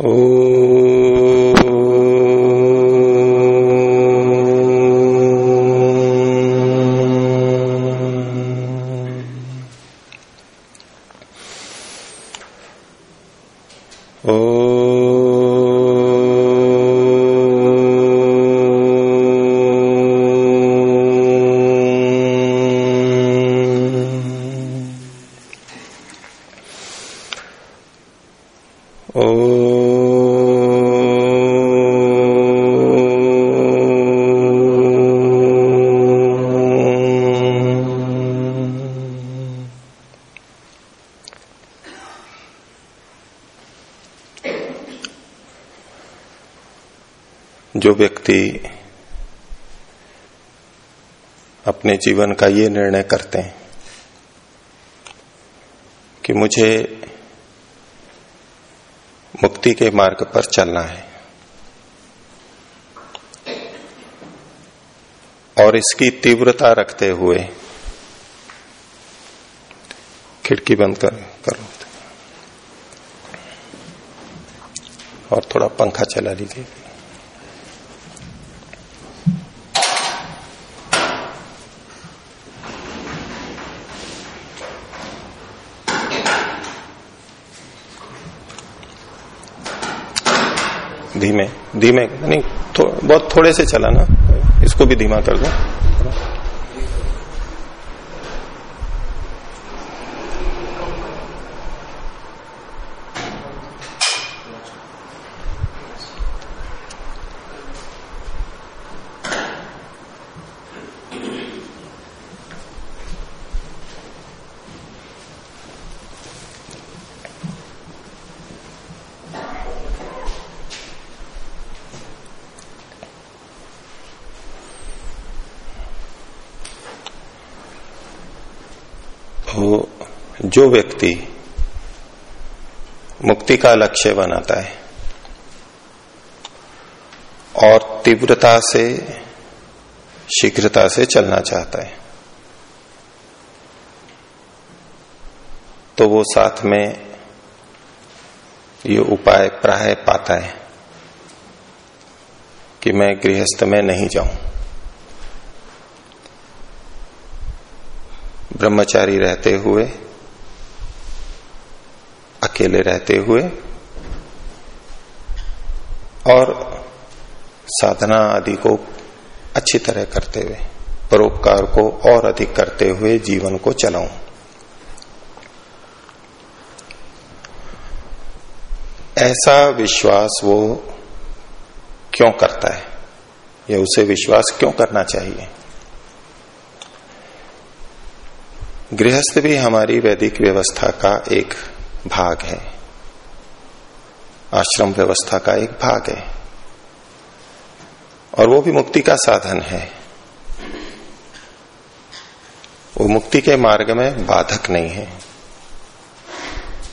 जो व्यक्ति अपने जीवन का ये निर्णय करते हैं कि मुझे मुक्ति के मार्ग पर चलना है। और इसकी तीव्रता रखते हुए खिड़की बंद कर, करो और थोड़ा पंखा चला लीजिए। धीमे धीमे नहीं थो, बहुत थोड़े से चला ना इसको भी धीमा कर दो तो जो व्यक्ति मुक्ति का लक्ष्य बनाता है और तीव्रता से, शीघ्रता से चलना चाहता है तो वो साथ में ये उपाय प्राय पाता है कि मैं गृहस्थ में नहीं जाऊँ। ब्रह्मचारी रहते हुए अकेले रहते हुए और साधना आदि को अच्छी तरह करते हुए, परोपकार को और अधिक करते हुए जीवन को चलाऊं। ऐसा विश्वास वो क्यों करता है? या उसे विश्वास क्यों करना चाहिए? गृहस्थ भी हमारी वैदिक व्यवस्था का एक भाग है। आश्रम व्यवस्था का एक भाग है। और वो भी मुक्ति का साधन है। वो मुक्ति के मार्ग में बाधक नहीं है।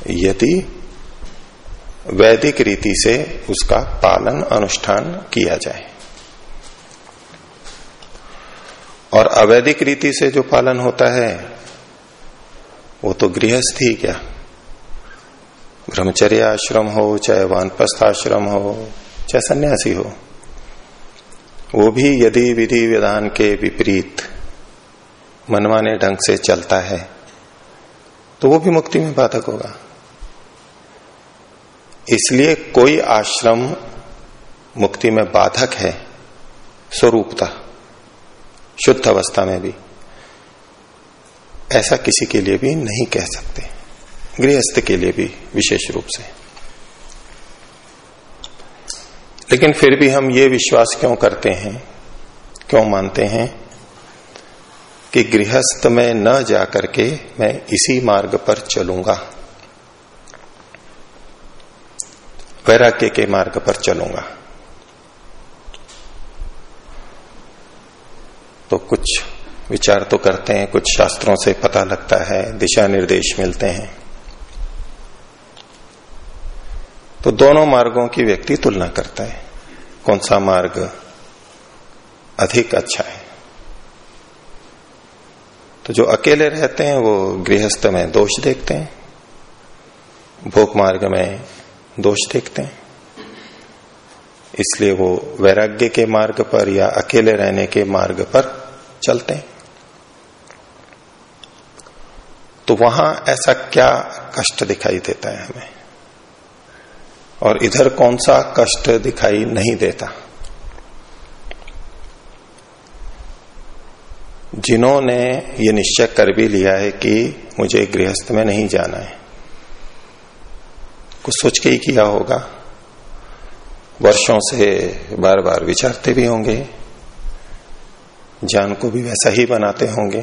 यदि वैदिक रीति से उसका पालन अनुष्ठान किया जाए। और अवैदिक रीति से जो पालन होता है, वो तो गृहस्थ ही क्या? ब्रह्मचर्य आश्रम हो, चाहे वानप्रस्थ आश्रम हो, चाहे सन्यासी हो, वो भी यदि विधि विधान के विपरीत मनमाने ढंग से चलता है तो वो भी मुक्ति में बाधक होगा। इसलिए कोई आश्रम मुक्ति में बाधक है, स्वरूपता, शुद्ध अवस्था में भी, ऐसा किसी के लिए भी नहीं कह सकते। गृहस्थ के लिए भी विशेष रूप से। लेकिन फिर भी हम ये विश्वास क्यों करते हैं? क्यों मानते हैं कि गृहस्थ में न जाकर के मैं इसी मार्ग पर चलूँगा? वैराग्य के मार्ग पर चलूँगा। तो कुछ विचार तो करते हैं, कुछ शास्त्रों से पता लगता है, दिशा निर्देश मिलते हैं। तो दोनों मार्गों की व्यक्ति तुलना करता है। कौन सा मार्ग अधिक अच्छा है? तो जो अकेले रहते हैं, वो गृहस्थ में दोष देखते हैं, भोग मार्ग में दोष देखते हैं। इसलिए वो वैराग्य के मार्ग पर या अकेले रहने के मार्ग पर चलते हैं। तो वहाँ ऐसा क्या कष्ट दिखाई देता है हमें? और इधर कौन सा कष्ट दिखाई नहीं देता? जिन्होंने ये निश्चय कर भी लिया है कि मुझे गृहस्थ में नहीं जाना है। कुछ सोच के ही किया होगा। वर्षों से बार बार विचारते भी होंगे। जान को भी वैसा ही बनाते होंगे।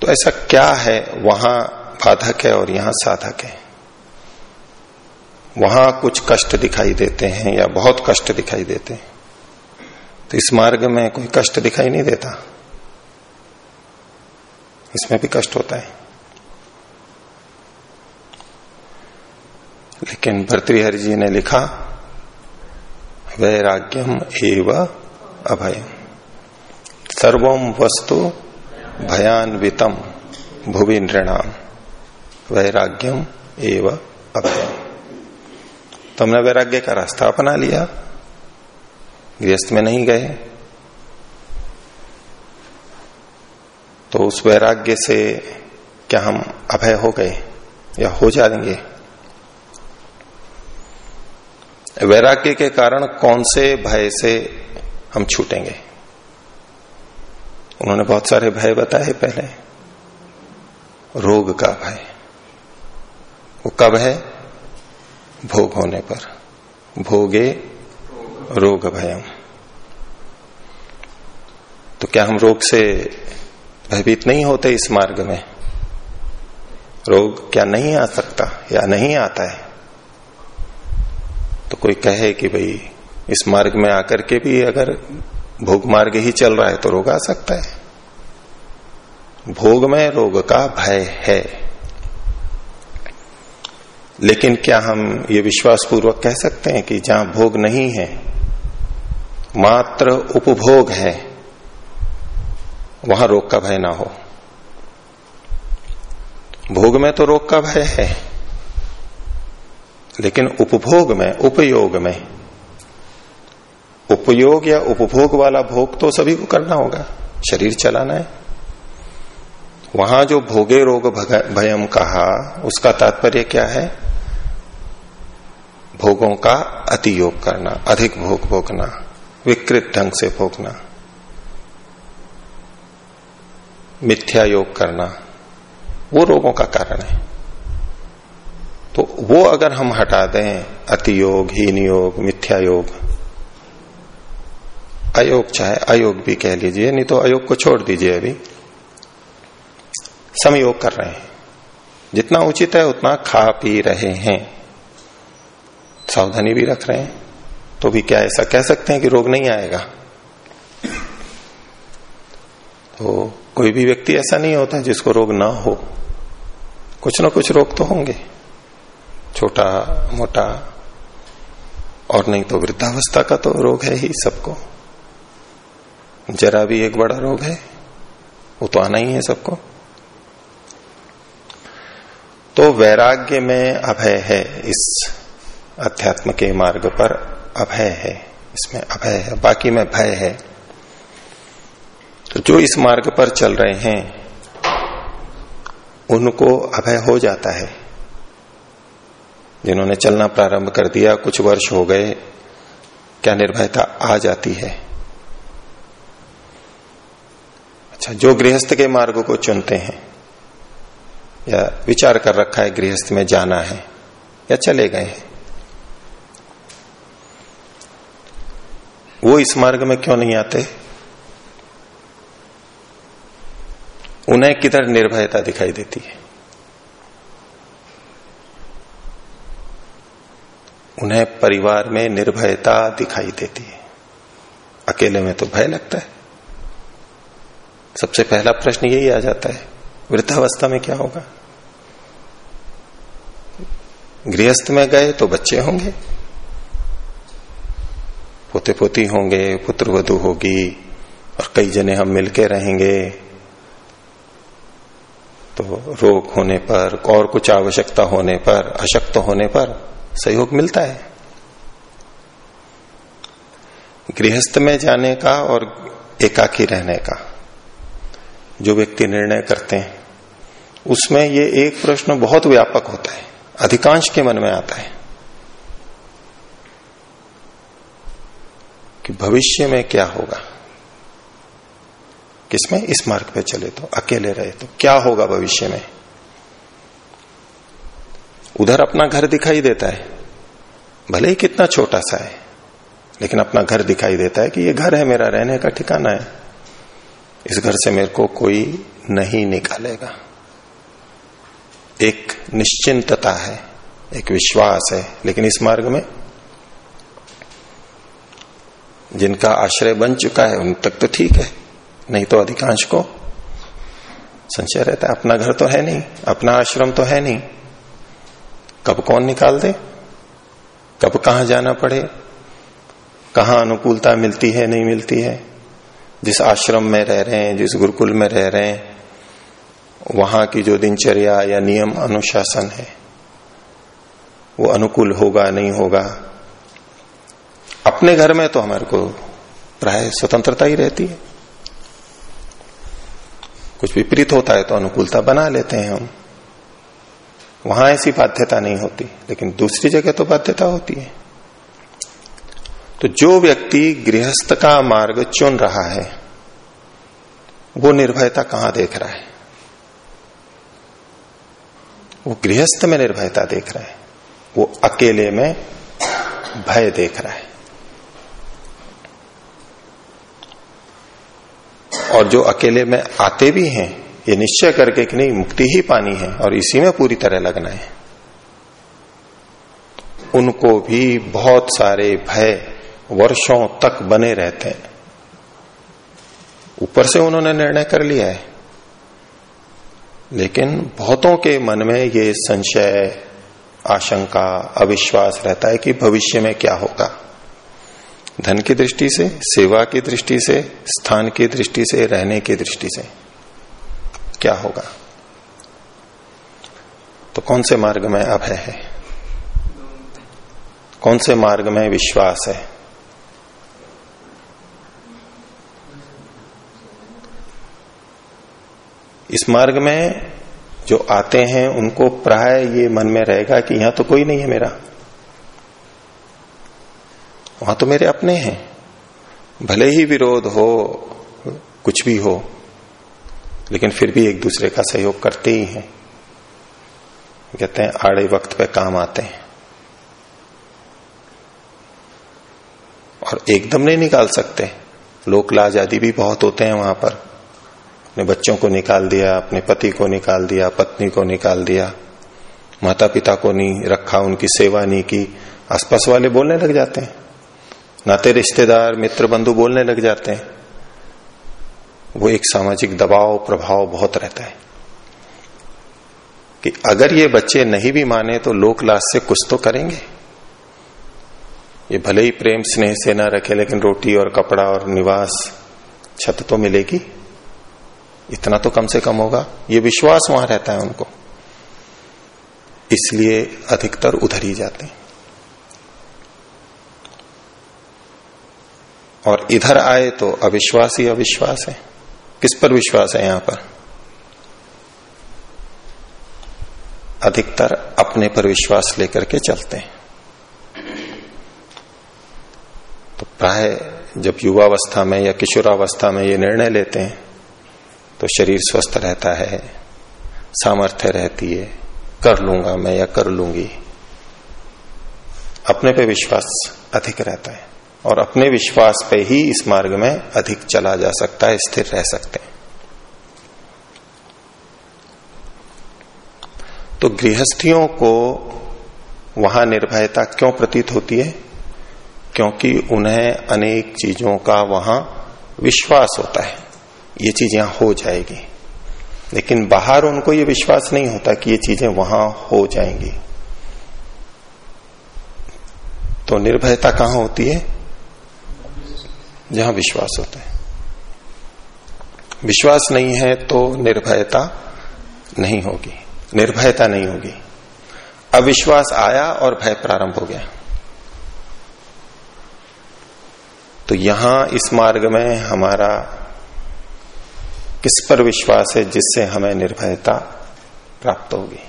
तो ऐसा क्या है? वहाँ बाधक है और यहाँ साधक है। वहाँ कुछ कष्ट दिखाई देते हैं या बहुत कष्ट दिखाई देते हैं। तो इस मार्ग में कोई कष्ट दिखाई नहीं देता। इसमें भी कष्ट होता है। लेकिन भर्तृहरि जी ने लिखा, वैराग्यम एव अभयम। सर्वम वस्तु भयान्वितम भुवि नृणाम। वैराग्यम एव तो हमने वैराग्य का रास्ता अपना लिया। गृहस्थ में नहीं गए। तो उस वैराग्य से क्या हम अभय हो गए या हो जाएँगे? वैराग्य के कारण कौन से भय से हम छूटेंगे? उन्होंने बहुत सारे भय बताए पहले। रोग का भय। वो कब है? भोग होने पर। भोगे रोग भयम तो क्या हम रोग से भयभीत नहीं होते इस मार्ग में? रोग क्या नहीं आ सकता या नहीं आता है? तो कोई कहे कि भाई, इस मार्ग में आकर के भी अगर भोग मार्ग ही चल रहा है तो रोग आ सकता है। भोग में रोग का भय है। लेकिन क्या हम ये विश्वास पूर्वक कह सकते हैं कि जहाँ भोग नहीं है, मात्र उपभोग है, वहाँ रोग का भय ना हो। भोग में तो रोग का भय है, लेकिन उपभोग में, उपयोग में, उपयोग या उपभोग वाला भोग तो सभी को करना होगा, शरीर चलाना है। वहाँ जो भोगे रोग भयम कहा, उसका तात्पर्य क्या है? भोगों का अति योग करना, अधिक भोग भोगना, विकृत ढंग से भोगना, मिथ्या योग करना, वो रोगों का कारण है। तो वो अगर हम हटा दें अति योग हीन योग, मिथ्या योग, अयोग चाहे अयोग भी कह लीजिए, नहीं तो अयोग को छोड़ दीजिए अभी। समयोग कर रहे हैं। जितना उचित है, उतना खा पी रहे हैं। सावधानी भी रख रहे हैं। तो भी क्या ऐसा कह सकते हैं कि रोग नहीं आएगा? तो कोई भी व्यक्ति ऐसा नहीं होता जिसको रोग ना हो। कुछ ना कुछ रोग तो होंगे। छोटा, मोटा, और नहीं तो वृद्धावस्था का तो रोग है ही सबको। जरा भी एक बड़ा रोग है, वो तो आना ही है सबको। तो वैराग्य में अभय है इस अध्यात्म के मार्ग पर अभय है। इसमें अभय है। बाकी में भय है। तो जो इस मार्ग पर चल रहे हैं, उनको अभय हो जाता है। जिन्होंने चलना प्रारंभ कर दिया, कुछ वर्ष हो गए, क्या निर्भयता आ जाती है? अच्छा जो गृहस्थ के मार्ग को चुनते हैं, या विचार कर रखा है, गृहस्थ में जाना है, या चले गए हैं वो इस मार्ग में क्यों नहीं आते? उन्हें किधर निर्भयता दिखाई देती है? उन्हें परिवार में निर्भयता दिखाई देती है। अकेले में तो भय लगता है। सबसे पहला प्रश्न यही आ जाता है, वृद्धावस्था में क्या होगा? गृहस्थ में गए तो बच्चे होंगे। पोते पोती होंगे पुत्र वधु होगी, और कई जने हम मिलके रहेंगे। तो रोग होने पर, और कुछ आवश्यकता होने पर, अशक्त होने पर सहयोग मिलता है। गृहस्थ में जाने का और एकाकी रहने का, जो व्यक्ति निर्णय करते हैं, उसमें ये एक प्रश्न बहुत व्यापक होता है, अधिकांश के मन में आता है। कि भविष्य में क्या होगा? किसमें? इस मार्ग पे चले तो अकेले रहे तो। क्या होगा भविष्य में? उधर अपना घर दिखाई देता है। भले ही कितना छोटा सा है, लेकिन अपना घर दिखाई देता है कि ये घर है, मेरा रहने का ठिकाना है। इस घर से मेरे को कोई नहीं निकालेगा। एक निश्चिंतता है, एक विश्वास है, लेकिन इस मार्ग में जिनका आश्रय बन चुका है, उन तक तो ठीक है। नहीं तो अधिकांश को संशय रहता है। अपना घर तो है नहीं, अपना आश्रम तो है नहीं। कब कौन निकाल दे? कब कहा जाना पड़े? कहा अनुकूलता मिलती है, नहीं मिलती है? जिस आश्रम में रह रहे हैं, जिस गुरुकुल में रह रहे हैं, वहाँ की जो दिनचर्या या नियम अनुशासन है, वो अनुकूल होगा, नहीं होगा? अपने घर में तो हमारे को प्राय स्वतंत्रता ही रहती है। कुछ विपरीत होता है तो अनुकूलता बना लेते हैं हम। वहाँ ऐसी बाध्यता नहीं होती, लेकिन दूसरी जगह तो बाध्यता होती है। तो जो व्यक्ति गृहस्थ का मार्ग चुन रहा है, वो निर्भयता कहाँ देख रहा है? वो गृहस्थ में निर्भयता देख रहा है, वो अकेले में भय देख रहा है। और जो अकेले में आते भी हैं, ये निश्चय करके कि नहीं, मुक्ति ही पानी है और इसी में पूरी तरह लगना है। उनको भी बहुत सारे भय वर्षों तक बने रहते हैं। ऊपर से उन्होंने निर्णय कर लिया है। लेकिन बहुतों के मन में ये संशय, आशंका, अविश्वास रहता है कि भविष्य में क्या होगा। धन की दृष्टि से, सेवा की दृष्टि से, स्थान की दृष्टि से, रहने की दृष्टि से। क्या होगा? तो कौन से मार्ग में अभय है? कौन से मार्ग में विश्वास है? इस मार्ग में जो आते हैं, उनको प्राय ये मन में रहेगा कि यहाँ तो कोई नहीं है मेरा। वहाँ तो मेरे अपने हैं। भले ही विरोध हो, कुछ भी हो, लेकिन फिर भी एक दूसरे का सहयोग करते ही हैं। कहते हैं, आड़े वक्त पे काम आते हैं। और एकदम नहीं निकाल सकते। लोक लाज आदि भी बहुत होते हैं वहाँ पर। अपने बच्चों को निकाल दिया, अपने पति को निकाल दिया, पत्नी को निकाल दिया माता पिता को नहीं रखा, उनकी सेवा नहीं की, आसपास वाले बोलने लग जाते हैं। नाते रिश्तेदार, मित्र बंधु बोलने लग जाते हैं। वो एक सामाजिक दबाव, प्रभाव बहुत रहता है। कि अगर ये बच्चे नहीं भी माने तो लोक लाश से कुछ तो करेंगे। ये भले ही प्रेम, स्नेह से ना रखे, लेकिन रोटी और कपड़ा और निवास, छत तो मिलेगी। इतना तो कम से कम होगा। ये विश्वास वहाँ रहता है उनको। इसलिए अधिकतर उधर ही जाते हैं। और इधर आए तो अविश्वास ही अविश्वास है। किस पर विश्वास है यहाँ पर? अधिकतर अपने पर विश्वास लेकर के चलते हैं। तो प्राय जब युवावस्था में या किशोरावस्था में ये निर्णय लेते हैं तो शरीर स्वस्थ रहता है, सामर्थ्य रहती है, कर लूँगा मैं या कर लूँगी। अपने पे विश्वास अधिक रहता है। और अपने विश्वास पे ही इस मार्ग में अधिक चला जा सकता है, स्थिर रह सकते हैं। तो गृहस्थियों को वहाँ निर्भयता क्यों प्रतीत होती है? क्योंकि उन्हें अनेक चीज़ों का वहाँ विश्वास होता है। ये चीज़ यहाँ हो जाएगी। लेकिन बाहर उनको ये विश्वास नहीं होता कि ये चीज़ें वहाँ हो जाएँगी। तो निर्भयता कहाँ होती है? जहाँ विश्वास होता है। विश्वास नहीं है तो निर्भयता नहीं होगी। निर्भयता नहीं होगी। अविश्वास आया और भय प्रारंभ हो गया। तो यहाँ इस मार्ग में हमारा किस पर विश्वास है जिससे हमें निर्भयता प्राप्त होगी?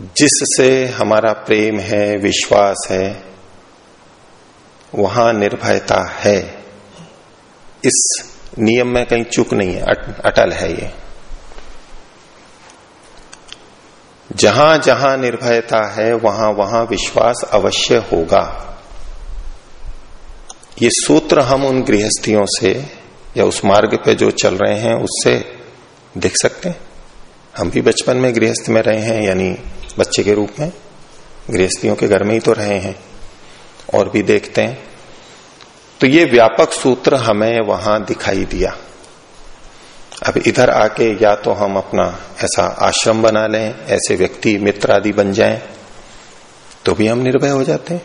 जिससे हमारा प्रेम है, विश्वास है, वहाँ निर्भयता है। इस नियम में कहीं चूक नहीं है अटल है ये। जहाँ जहाँ निर्भयता है, वहाँ वहाँ विश्वास अवश्य होगा। ये सूत्र हम उन गृहस्थियों से या उस मार्ग पे जो चल रहे हैं, उससे देख सकते हैं। हम भी बचपन में गृहस्थ में रहे हैं, यानी बच्चे के रूप में, गृहस्थियों के घर में ही तो रहे हैं, और भी देखते हैं। तो ये व्यापक सूत्र हमें वहाँ दिखाई दिया। अब इधर आके या तो हम अपना ऐसा आश्रम बना लें, ऐसे व्यक्ति मित्र आदि बन जाएँ तो भी हम निर्भय हो जाते हैं।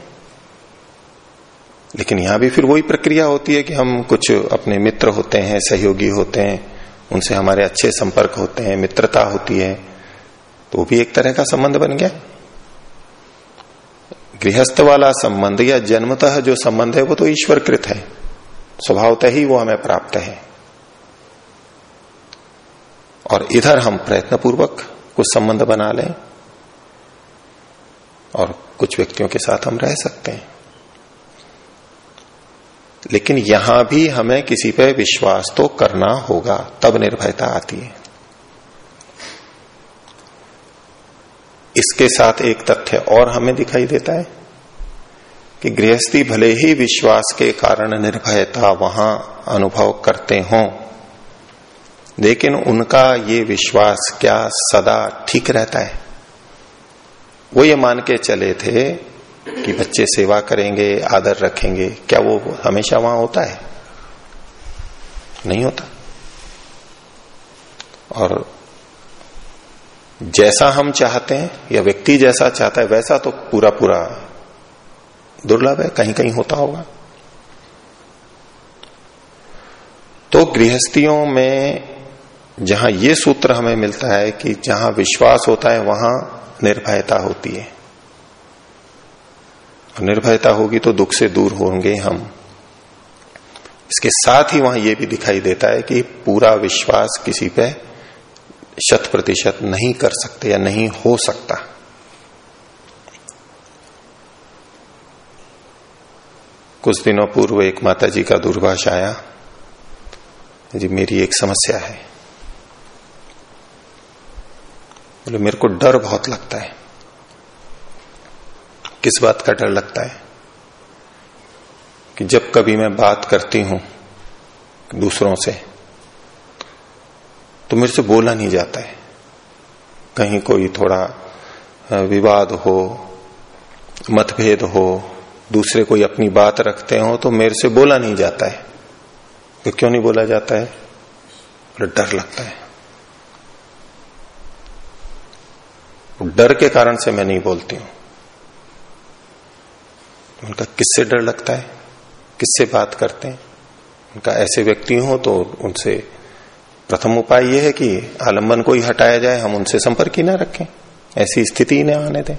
लेकिन यहाँ भी फिर वही प्रक्रिया होती है कि हम कुछ अपने मित्र होते हैं, सहयोगी होते हैं, उनसे हमारे अच्छे संपर्क होते हैं, मित्रता होती है तो भी एक तरह का संबंध बन गया। गृहस्थ वाला संबंध या जन्मतः जो संबंध है, वो तो ईश्वर कृत है। स्वभावतः ही वो हमें प्राप्त है। और इधर हम प्रयत्न पूर्वक कुछ संबंध बना लें और कुछ व्यक्तियों के साथ हम रह सकते हैं। लेकिन यहाँ भी हमें किसी पे विश्वास तो करना होगा, तब निर्भयता आती है। इसके साथ एक तथ्य और हमें दिखाई देता है कि गृहस्थी भले ही विश्वास के कारण निर्भयता वहाँ अनुभव करते हों, लेकिन उनका ये विश्वास क्या सदा ठीक रहता है? वो ये मान के चले थे कि बच्चे सेवा करेंगे, आदर रखेंगे, क्या वो हमेशा वहाँ होता है? नहीं होता। और जैसा हम चाहते हैं, या व्यक्ति जैसा चाहता है, वैसा तो पूरा पूरा दुर्लभ है कहीं कहीं होता होगा। तो गृहस्थियों में जहाँ ये सूत्र हमें मिलता है कि जहाँ विश्वास होता है, वहाँ निर्भयता होती है। निर्भयता होगी तो दुख से दूर होंगे हम। इसके साथ ही वहाँ यह भी दिखाई देता है कि पूरा विश्वास किसी पे शत प्रतिशत नहीं कर सकते या नहीं हो सकता। कुछ दिनों पूर्व एक माता जी का दूरभाष आया। जी, मेरी एक समस्या है। बोले, मेरे को डर बहुत लगता है। किस बात का डर लगता है? कि जब कभी मैं बात करती हूँ दूसरों से तो मेरे से बोला नहीं जाता है। कहीं कोई थोड़ा विवाद हो, मतभेद हो, दूसरे कोई अपनी बात रखते हो तो मेरे से बोला नहीं जाता है। तो क्यों नहीं बोला जाता है? डर लगता है। डर के कारण से मैं नहीं बोलती हूँ। उनका किससे डर लगता है? किससे बात करते हैं? उनका ऐसे व्यक्ति हो तो उनसे प्रथम उपाय यह है कि आलंबन को ही हटाया जाए, हम उनसे संपर्क ही ना रखें। ऐसी स्थिति ही ना आने दें।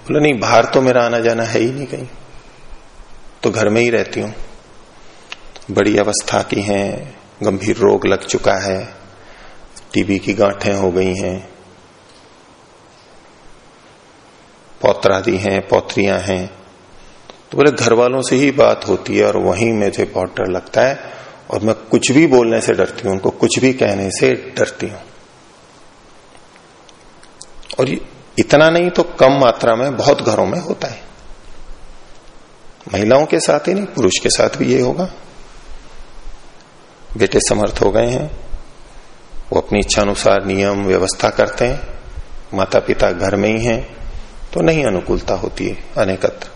बोला, नहीं, बाहर तो मेरा आना जाना है ही नहीं कहीं। तो घर में ही रहती हूँ। बड़ी अवस्था की हैं, गंभीर रोग लग चुका है, टीबी की गांठें हो गई हैं। पौत्रादि हैं, पौत्रियाँ हैं। तो बोले घर वालों से ही बात होती है और वहीं मुझे बहुत डर लगता है और मैं कुछ भी बोलने से डरती हूँ, उनको कुछ भी कहने से डरती हूँ। और इतना नहीं तो कम मात्रा में बहुत घरों में होता है। महिलाओं के साथ ही नहीं, पुरुष के साथ भी ये होगा। बेटे समर्थ हो गए हैं, वो अपनी इच्छा अनुसार नियम, व्यवस्था करते हैं माता पिता घर में ही हैं तो नहीं अनुकूलता होती है, अनेकत्र।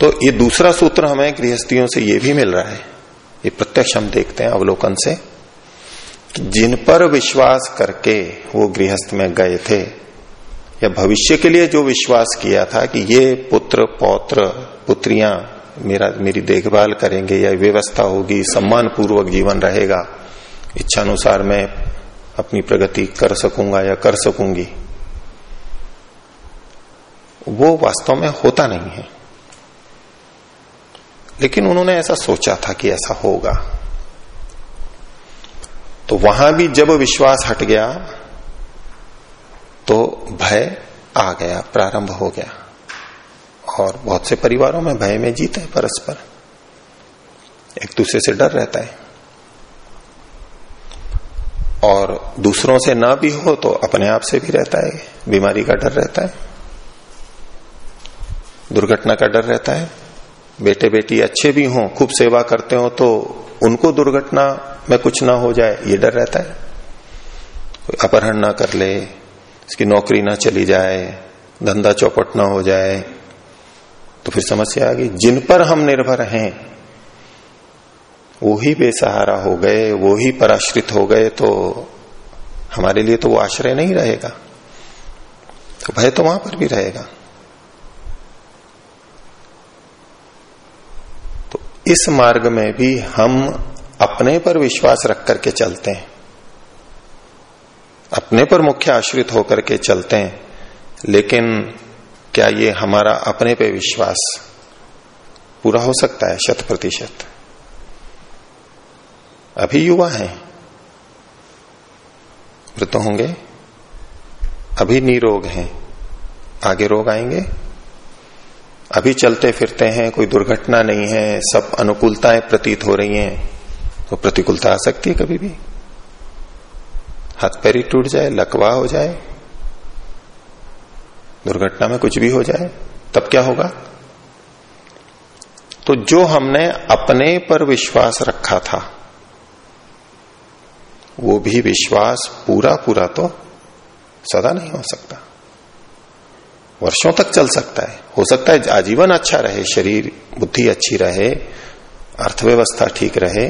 तो ये दूसरा सूत्र हमें गृहस्थियों से ये भी मिल रहा है। ये प्रत्यक्ष हम देखते हैं अवलोकन से कि जिन पर विश्वास करके वो गृहस्थ में गए थे, या भविष्य के लिए जो विश्वास किया था कि ये पुत्र, पौत्र, पुत्रियाँ मेरा, मेरी देखभाल करेंगे, या व्यवस्था होगी सम्मान पूर्वक जीवन रहेगा इच्छा अनुसार मैं अपनी प्रगति कर सकूँगा या कर सकूँगी, वो वास्तव में होता नहीं है। लेकिन उन्होंने ऐसा सोचा था कि ऐसा होगा। तो वहाँ भी जब विश्वास हट गया तो भय आ गया, प्रारंभ हो गया। और बहुत से परिवारों में भय में जीते हैं परस्पर। एक दूसरे से डर रहता है। और दूसरों से ना भी हो तो अपने आप से भी रहता है। बीमारी का डर रहता है। दुर्घटना का डर रहता है। बेटे बेटी अच्छे भी हों, खूब सेवा करते हो तो उनको दुर्घटना में कुछ ना हो जाए, ये डर रहता है। कोई अपहरण ना कर ले, इसकी नौकरी ना चली जाए, धंधा चौपट ना हो जाए तो फिर समस्या आ गई। जिन पर हम निर्भर हैं, वो ही बेसहारा हो गए, वो ही पराश्रित हो गए तो हमारे लिए तो वो आश्रय नहीं रहेगा। तो भय तो वहाँ पर भी रहेगा। इस मार्ग में भी हम अपने पर विश्वास रख करके चलते हैं। अपने पर मुख्य आश्रित होकर के चलते हैं। लेकिन क्या ये हमारा अपने पे विश्वास पूरा हो सकता है? शत प्रतिशत अभी युवा हैं। वृद्ध होंगे। अभी निरोग हैं। आगे रोग आएँगे। अभी चलते फिरते हैं, कोई दुर्घटना नहीं है, सब अनुकूलताएँ प्रतीत हो रही हैं तो प्रतिकूलता आ सकती है कभी भी। हाथ पैर ही टूट जाए, लकवा हो जाए, दुर्घटना में कुछ भी हो जाए, तब क्या होगा? तो जो हमने अपने पर विश्वास रखा था, वो भी विश्वास पूरा पूरा तो सदा नहीं हो सकता। वर्षों तक चल सकता है। हो सकता है आजीवन अच्छा रहे, शरीर, बुद्धि अच्छी रहे, अर्थव्यवस्था ठीक रहे,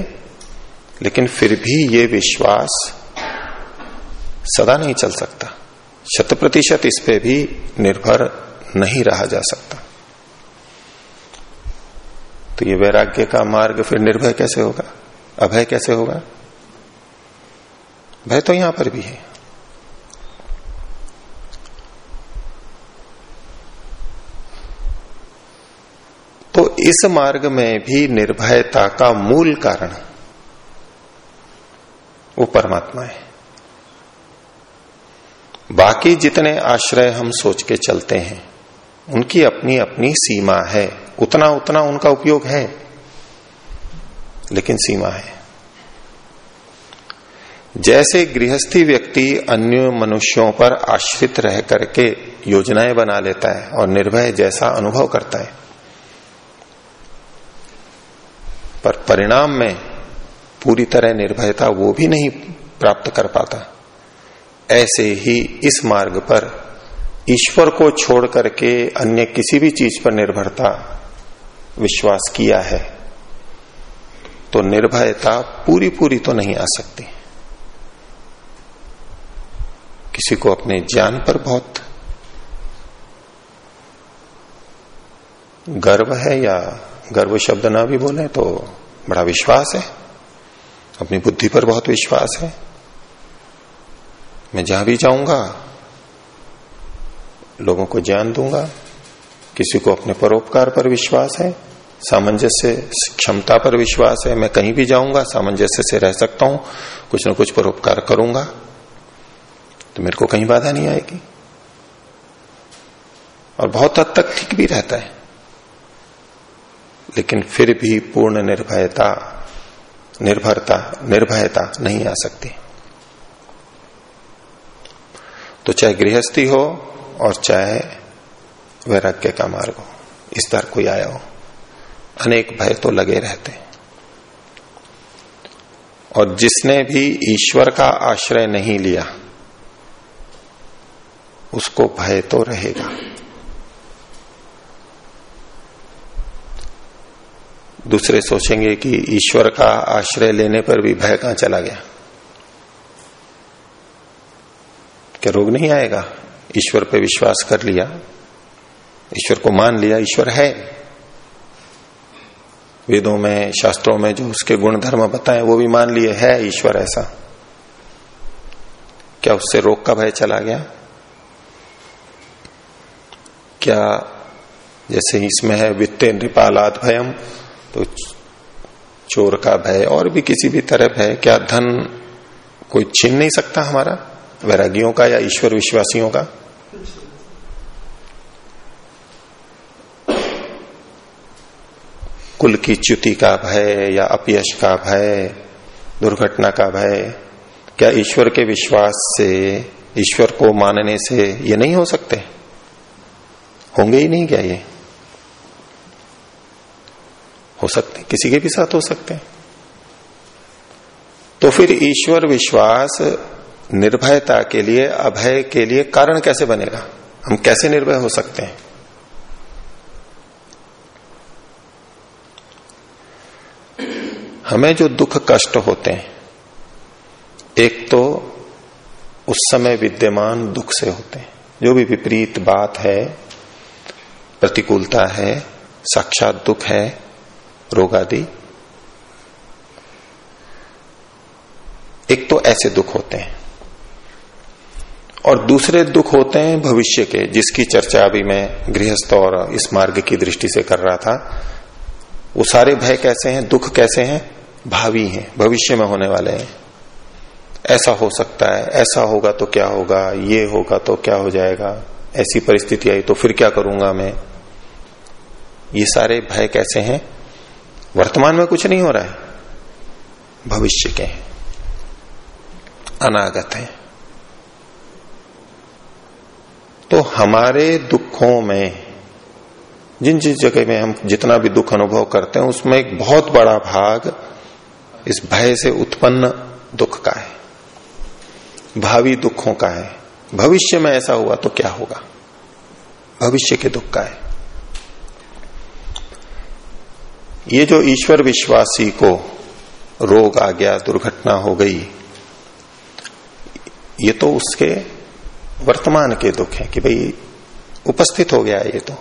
लेकिन फिर भी ये विश्वास सदा नहीं चल सकता। शत प्रतिशत इस पे भी निर्भर नहीं रहा जा सकता। तो ये वैराग्य का मार्ग फिर निर्भय कैसे होगा? अभय कैसे होगा? भय तो यहाँ पर भी है तो इस मार्ग में भी निर्भयता का मूल कारण वो परमात्मा है। बाकी जितने आश्रय हम सोच के चलते हैं, उनकी अपनी अपनी सीमा है। उतना उतना उनका उपयोग है, लेकिन सीमा है। जैसे गृहस्थी व्यक्ति अन्य मनुष्यों पर आश्रित रह करके योजनाएँ बना लेता है और निर्भय जैसा अनुभव करता है पर परिणाम में पूरी तरह निर्भयता वो भी नहीं प्राप्त कर पाता। ऐसे ही इस मार्ग पर ईश्वर को छोड़ करके अन्य किसी भी चीज़ पर निर्भरता विश्वास किया है तो निर्भयता पूरी पूरी तो नहीं आ सकती। किसी को अपने ज्ञान पर बहुत गर्व है या गर्व शब्द ना भी बोले तो बड़ा विश्वास है। अपनी बुद्धि पर बहुत विश्वास है। मैं जहाँ भी जाऊँगा, लोगों को ज्ञान दूँगा, किसी को अपने परोपकार पर विश्वास है, सामंजस्य क्षमता पर विश्वास है, मैं कहीं भी जाऊँगा, सामंजस्य से रह सकता हूँ, कुछ ना कुछ परोपकार करूँगा तो मेरे को कहीं बाधा नहीं आएगी। और बहुत हद तक ठीक भी रहता है। लेकिन फिर भी पूर्ण निर्भयता, निर्भरता, निर्भयता नहीं आ सकती। तो चाहे गृहस्थी हो और चाहे वैराग्य का मार्ग हो, इस तरह कोई आया हो, अनेक भय तो लगे रहते। हैं और जिसने भी ईश्वर का आश्रय नहीं लिया, उसको भय तो रहेगा। दूसरे सोचेंगे कि ईश्वर का आश्रय लेने पर भी भय कहाँ चला गया? क्या रोग नहीं आएगा? ईश्वर पे विश्वास कर लिया। ईश्वर को मान लिया, ईश्वर है। वेदों में, शास्त्रों में जो उसके गुण धर्म बताए, वो भी मान लिए, है ईश्वर ऐसा। क्या उससे रोग का भय चला गया? क्या जैसे इसमें है, वित्ते नृपालाद भयम तो चोर का भय और भी किसी भी तरह भय, क्या धन कोई छीन नहीं सकता हमारा? वैरागियों का या ईश्वर विश्वासियों का? कुल की च्युति का भय या अपयश का भय, दुर्घटना का भय, क्या ईश्वर के विश्वास से, ईश्वर को मानने से ये नहीं हो सकते? होंगे ही नहीं क्या ये? हो सकते हैं। किसी के भी साथ हो सकते हैं। तो फिर ईश्वर विश्वास निर्भयता के लिए, अभय के लिए कारण कैसे बनेगा? हम कैसे निर्भय हो सकते हैं? हमें जो दुख कष्ट होते हैं, एक तो उस समय विद्यमान दुख से होते हैं। जो भी विपरीत बात है, प्रतिकूलता है, साक्षात दुख है रोग आदि। एक तो ऐसे दुख होते हैं। और दूसरे दुख होते हैं भविष्य के, जिसकी चर्चा अभी मैं गृहस्थ और इस मार्ग की दृष्टि से कर रहा था। वो सारे भय कैसे हैं, दुख कैसे हैं? भावी हैं, भविष्य में होने वाले हैं। ऐसा हो सकता है, ऐसा होगा तो क्या होगा, ये होगा तो क्या हो जाएगा, ऐसी परिस्थिति आई तो फिर क्या करूँगा मैं? ये सारे भय कैसे हैं? वर्तमान में कुछ नहीं हो रहा है। भविष्य के अनागत है। तो हमारे दुखों में, जिन जिस जगह में हम जितना भी दुख अनुभव करते हैं, उसमें एक बहुत बड़ा भाग इस भय से उत्पन्न दुख का है। भावी दुखों का है। भविष्य में ऐसा हुआ तो क्या होगा? भविष्य के दुख का है। ये जो ईश्वर विश्वासी को रोग आ गया दुर्घटना हो गई, ये तो उसके वर्तमान के दुख है कि भाई उपस्थित हो गया ये तो।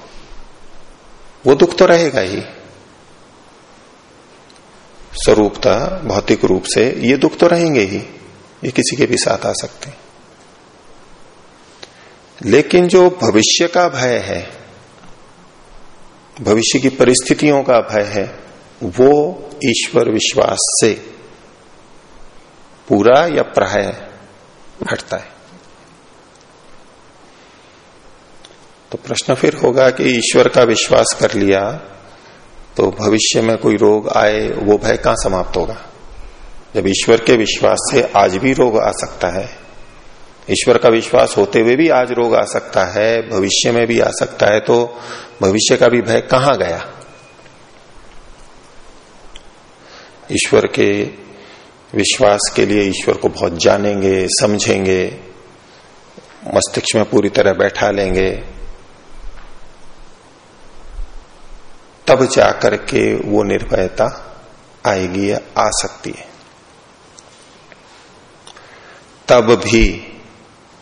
वो दुख तो रहेगा ही। स्वरूपता, भौतिक रूप से ये दुख तो रहेंगे ही। ये किसी के भी साथ आ सकते हैं। लेकिन जो भविष्य का भय है भविष्य की परिस्थितियों का भय है, वो ईश्वर विश्वास से पूरा या प्राय हटता है। तो प्रश्न फिर होगा कि ईश्वर का विश्वास कर लिया तो भविष्य में कोई रोग आए, वो भय कहाँ समाप्त होगा? जब ईश्वर के विश्वास से आज भी रोग आ सकता है ईश्वर का विश्वास होते हुए भी आज रोग आ सकता है, भविष्य में भी आ सकता है तो भविष्य का भी भय कहाँ गया? ईश्वर के विश्वास के लिए ईश्वर को बहुत जानेंगे, समझेंगे, मस्तिष्क में पूरी तरह बैठा लेंगे। तब जाकर के वो निर्भयता आएगी या आ सकती है। तब भी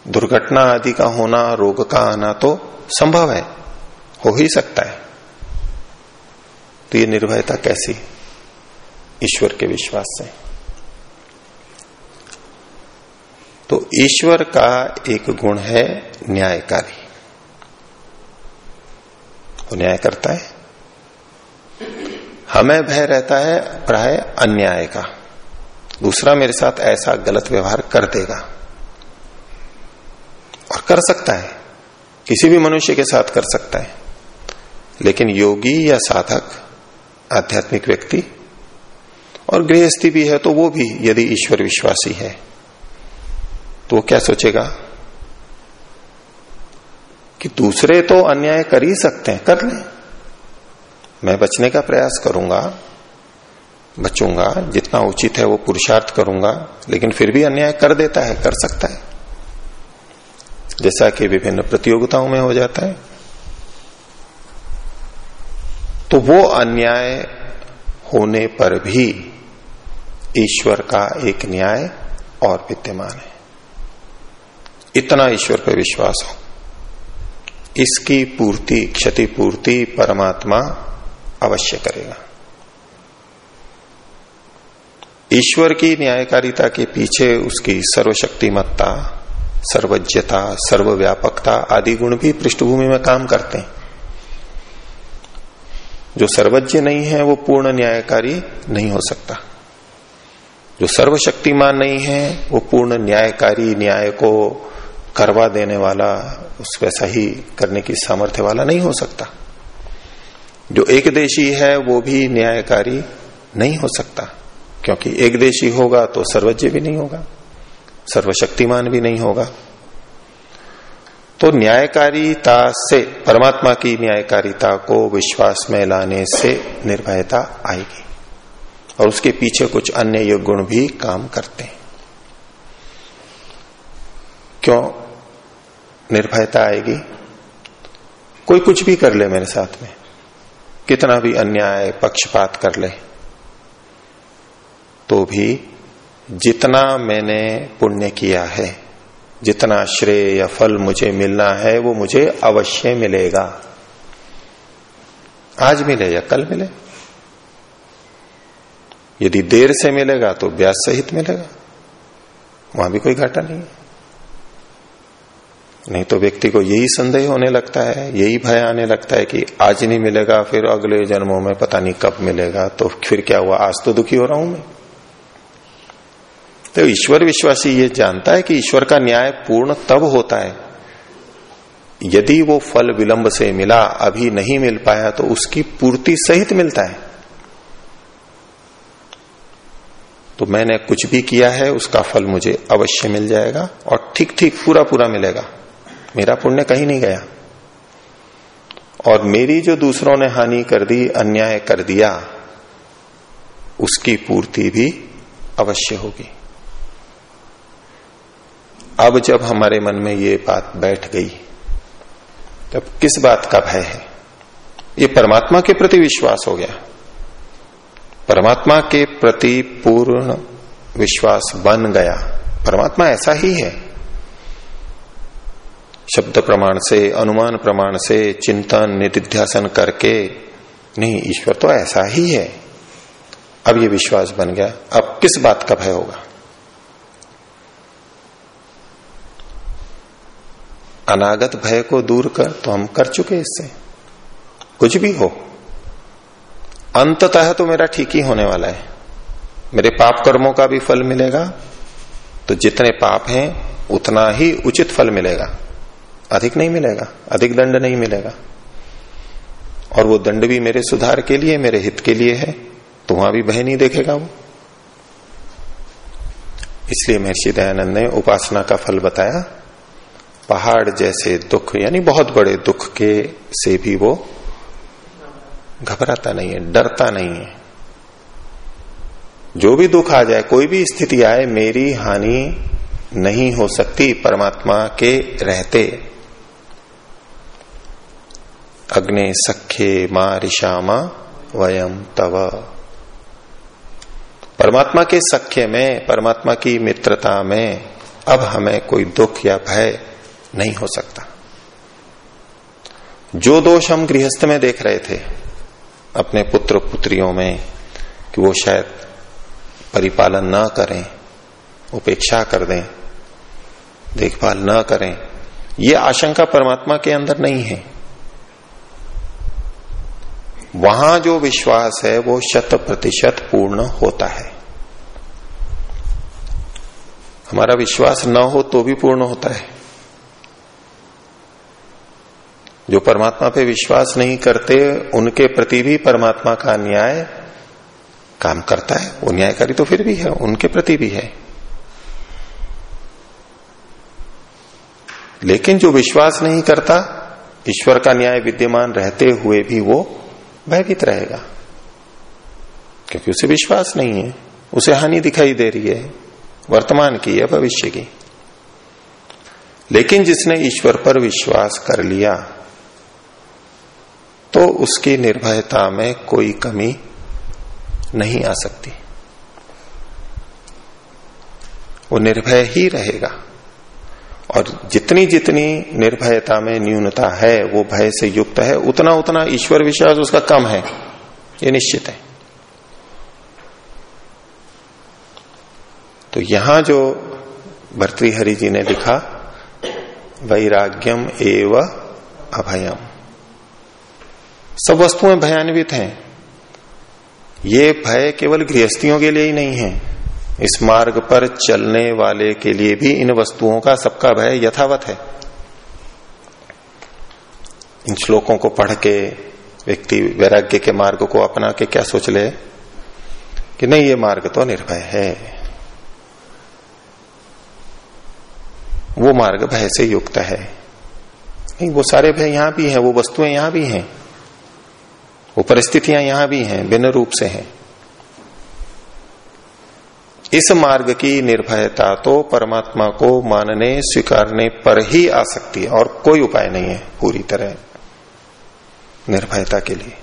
दुर्घटना आदि का होना, रोग का आना तो संभव है, हो ही सकता है। तो ये निर्भयता कैसी? ईश्वर के विश्वास से। तो ईश्वर का एक गुण है न्यायकारी। वो न्याय करता है। हमें भय रहता है, प्राय अन्याय का। दूसरा मेरे साथ ऐसा गलत व्यवहार कर देगा। और कर सकता है। किसी भी मनुष्य के साथ कर सकता है। लेकिन योगी या साधक, आध्यात्मिक व्यक्ति और गृहस्थी भी है तो वो भी यदि ईश्वर विश्वासी है तो वो क्या सोचेगा? कि दूसरे तो अन्याय कर ही सकते हैं, कर लें। मैं बचने का प्रयास करूँगा, बचूँगा, जितना उचित है वो पुरुषार्थ करूँगा, लेकिन फिर भी अन्याय कर देता है, कर सकता है। जैसा कि विभिन्न प्रतियोगिताओं में हो जाता है। तो वो अन्याय होने पर भी ईश्वर का एक न्याय और विद्यमान है। इतना ईश्वर पर विश्वास हो। इसकी पूर्ति, क्षतिपूर्ति परमात्मा अवश्य करेगा। ईश्वर की न्यायकारिता के पीछे उसकी सर्वशक्तिमत्ता सर्वज्ञता, सर्वव्यापकता आदि गुण भी पृष्ठभूमि में काम करते हैं। जो सर्वज्ञ नहीं है, वो पूर्ण न्यायकारी नहीं हो सकता। जो सर्वशक्तिमान नहीं है, वो पूर्ण न्यायकारी, न्याय को करवा देने वाला, उस वैसा ही करने की सामर्थ्य वाला नहीं हो सकता। जो एक देशी है, वो भी न्यायकारी नहीं हो सकता, क्योंकि एक देशी होगा तो सर्वज्ञ भी नहीं होगा। सर्वशक्तिमान भी नहीं होगा। तो न्यायकारिता से, परमात्मा की न्यायकारिता को विश्वास में लाने से निर्भयता आएगी। और उसके पीछे कुछ अन्य योग गुण भी काम करते हैं। क्यों? निर्भयता आएगी। कोई कुछ भी कर ले मेरे साथ में। कितना भी अन्याय, पक्षपात कर ले तो भी जितना मैंने पुण्य किया है, जितना श्रेय या फल मुझे मिलना है, वो मुझे अवश्य मिलेगा। आज मिले या कल मिले? यदि देर से मिलेगा तो ब्याज सहित मिलेगा। वहाँ भी कोई घाटा नहीं है। नहीं तो व्यक्ति को यही संदेह होने लगता है, यही भय आने लगता है कि आज नहीं मिलेगा, फिर अगले जन्मों में पता नहीं कब मिलेगा तो फिर क्या हुआ? आज तो दुखी हो रहा हूँ मैं। तो ईश्वर विश्वासी ये जानता है कि ईश्वर का न्याय पूर्ण तब होता है, यदि वो फल विलंब से मिला, अभी नहीं मिल पाया तो उसकी पूर्ति सहित मिलता है। तो मैंने कुछ भी किया है, उसका फल मुझे अवश्य मिल जाएगा और ठीक ठीक पूरा पूरा मिलेगा। मेरा पुण्य कहीं नहीं गया। और मेरी जो दूसरों ने हानि कर दी, अन्याय कर दिया, उसकी पूर्ति भी अवश्य होगी। अब जब हमारे मन में ये बात बैठ गई, तब किस बात का भय है? ये परमात्मा के प्रति विश्वास हो गया। परमात्मा के प्रति पूर्ण विश्वास बन गया। परमात्मा ऐसा ही है। शब्द प्रमाण से, अनुमान प्रमाण से, चिंतन, निधिध्यासन करके, नहीं, ईश्वर तो ऐसा ही है। अब ये विश्वास बन गया। अब किस बात का भय होगा? अनागत भय को दूर कर तो हम कर चुके इससे। कुछ भी हो, अंततः तो मेरा ठीक ही होने वाला है। मेरे पाप कर्मों का भी फल मिलेगा तो जितने पाप हैं, उतना ही उचित फल मिलेगा। अधिक नहीं मिलेगा, अधिक दंड नहीं मिलेगा। और वो दंड भी मेरे सुधार के लिए, मेरे हित के लिए है तो वहाँ भी भय नहीं देखेगा वो। इसलिए महर्षि दयानंद ने उपासना का फल बताया पहाड़ जैसे दुख, यानी बहुत बड़े दुख के से भी वो घबराता नहीं है, डरता नहीं है। जो भी दुख आ जाए, कोई भी स्थिति आए, मेरी हानि नहीं हो सकती, परमात्मा के रहते। अग्नि सख्ये मा ऋषामा वयम तव। परमात्मा के सख्य में, परमात्मा की मित्रता में, अब हमें कोई दुख या भय नहीं हो सकता। जो दोष हम गृहस्थ में देख रहे थे, अपने पुत्र पुत्रियों में कि वो शायद परिपालन न करें, उपेक्षा कर दें, देखभाल न करें, ये आशंका परमात्मा के अंदर नहीं है। वहाँ जो विश्वास है, वो शत प्रतिशत पूर्ण होता है। हमारा विश्वास न हो तो भी पूर्ण होता है। जो परमात्मा पे विश्वास नहीं करते, उनके प्रति भी परमात्मा का न्याय काम करता है। वो न्यायकारी तो फिर भी है, उनके प्रति भी है। लेकिन जो विश्वास नहीं करता, ईश्वर का न्याय विद्यमान रहते हुए भी वो भयभीत रहेगा। क्योंकि उसे विश्वास नहीं है, उसे हानि दिखाई दे रही है, वर्तमान की है, भविष्य की। लेकिन जिसने ईश्वर पर विश्वास कर लिया तो उसकी निर्भयता में कोई कमी नहीं आ सकती। वो निर्भय ही रहेगा। और जितनी जितनी निर्भयता में न्यूनता है, वो भय से युक्त है। उतना उतना ईश्वर विश्वास उसका कम है। ये निश्चित है। तो यहाँ जो भर्तृहरि जी ने लिखा, वैराग्यम एव अभयम। सब वस्तुएँ भयान्वित हैं। ये भय केवल गृहस्थियों के लिए ही नहीं है। इस मार्ग पर चलने वाले के लिए भी इन वस्तुओं का सबका भय यथावत है। इन श्लोकों को पढ़ के, व्यक्ति वैराग्य के मार्ग को अपना के क्या सोच ले कि नहीं, ये मार्ग तो निर्भय है। वो मार्ग भय से युक्त है। नहीं, वो सारे भय यहाँ भी हैं, वो वस्तुएँ यहाँ भी हैं। वो परिस्थितियाँ यहाँ भी हैं, भिन्न रूप से हैं। इस मार्ग की निर्भयता तो परमात्मा को मानने, स्वीकारने पर ही आ सकती है और कोई उपाय नहीं है पूरी तरह निर्भयता के लिए।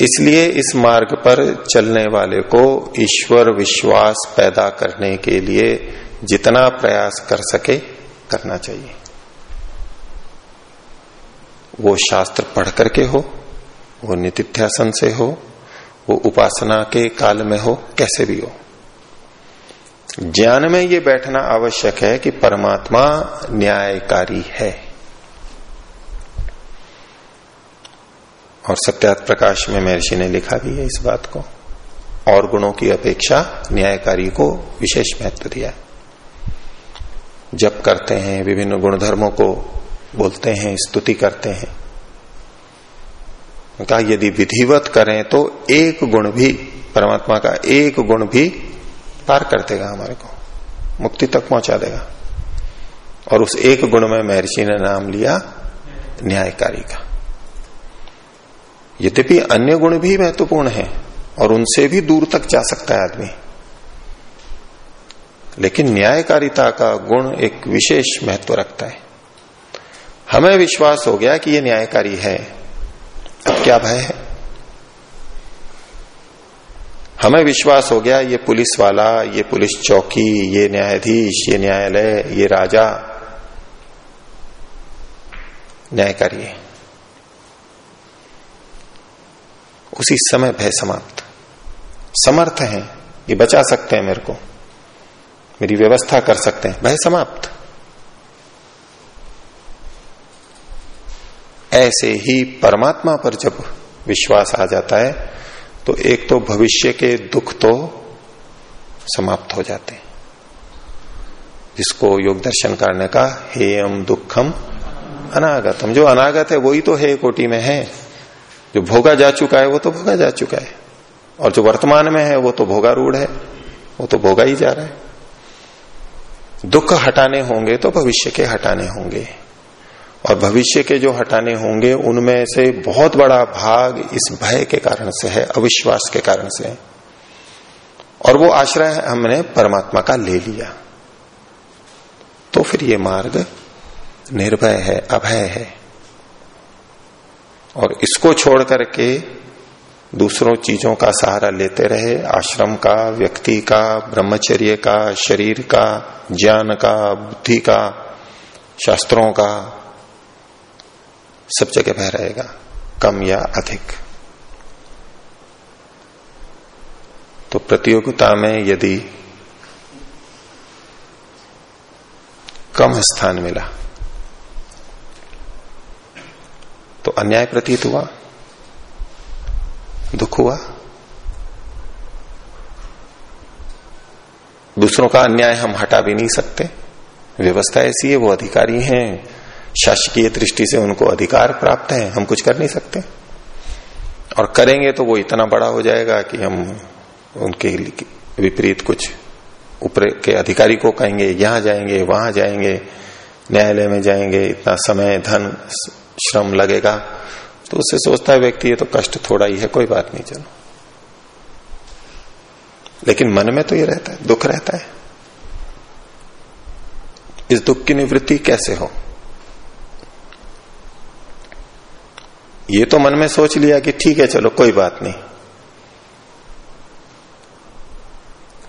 इसलिए इस मार्ग पर चलने वाले को ईश्वर विश्वास पैदा करने के लिए जितना प्रयास कर सके करना चाहिए। वो शास्त्र पढ़ करके हो, वो नितिध्यासन से हो, वो उपासना के काल में हो, कैसे भी हो। ज्ञान में ये बैठना आवश्यक है कि परमात्मा न्यायकारी है। और सत्यात प्रकाश में महर्षि ने लिखा भी है इस बात को। और गुणों की अपेक्षा न्यायकारी को विशेष महत्व दिया जब करते हैं, विभिन्न गुणधर्मों को बोलते हैं, स्तुति करते हैं। कहा, यदि विधिवत करें तो एक गुण भी, परमात्मा का एक गुण भी पार कर देगा हमारे को, मुक्ति तक पहुँचा देगा। और उस एक गुण में महर्षि ने नाम लिया, न्यायकारी का। यद्यपि अन्य गुण भी महत्वपूर्ण है, और उनसे भी दूर तक जा सकता है आदमी। लेकिन न्यायकारिता का गुण एक विशेष महत्व रखता है। हमें विश्वास हो गया कि ये न्यायकारी है। अब क्या भय है? हमें विश्वास हो गया, ये पुलिस वाला ये पुलिस चौकी, ये न्यायाधीश, ये न्यायालय, ये राजा न्यायकारी है। उसी समय भय समाप्त। समर्थ हैं, ये बचा सकते हैं मेरे को। मेरी व्यवस्था कर सकते हैं। भय समाप्त। ऐसे ही परमात्मा पर जब विश्वास आ जाता है तो एक तो भविष्य के दुख तो समाप्त हो जाते हैं। जिसको योग दर्शन करने का हेयम दुखम अनागतम। जो अनागत है, वही तो हे कोटि में है। जो भोगा जा चुका है, वो तो भोगा जा चुका है। और जो वर्तमान में है, वो तो भोगारूढ़ है। वो तो भोगा ही जा रहा है। दुख हटाने होंगे तो भविष्य के हटाने होंगे। और भविष्य के जो हटाने होंगे, उनमें से बहुत बड़ा भाग इस भय के कारण से है, अविश्वास के कारण से। है और वो आश्रय हमने परमात्मा का ले लिया। तो फिर ये मार्ग निर्भय है, अभय है। और इसको छोड़ करके दूसरों चीज़ों का सहारा लेते रहे, आश्रम का, व्यक्ति का, ब्रह्मचर्य का, शरीर का, ज्ञान का, बुद्धि का, शास्त्रों का सब जगह बह रहेगा, कम या अधिक। तो प्रतियोगिता में यदि कम स्थान मिला तो अन्याय प्रतीत हुआ, दुख हुआ, दूसरों का अन्याय हम हटा भी नहीं सकते, व्यवस्था ऐसी है, वो अधिकारी हैं शासकीय दृष्टि से उनको अधिकार प्राप्त है, हम कुछ कर नहीं सकते। और करेंगे तो वो इतना बड़ा हो जाएगा कि हम उनके विपरीत कुछ ऊपर के अधिकारी को कहेंगे, यहाँ जाएँगे, वहाँ जाएँगे, न्यायालय में जाएँगे, इतना समय, धन, श्रम लगेगा। तो उससे सोचता है व्यक्ति, ये तो कष्ट थोड़ा ही है, कोई बात नहीं, चलो। लेकिन मन में तो ये रहता है, दुख रहता है। इस दुख की निवृत्ति कैसे हो? ये तो मन में सोच लिया कि ठीक है, चलो, कोई बात नहीं।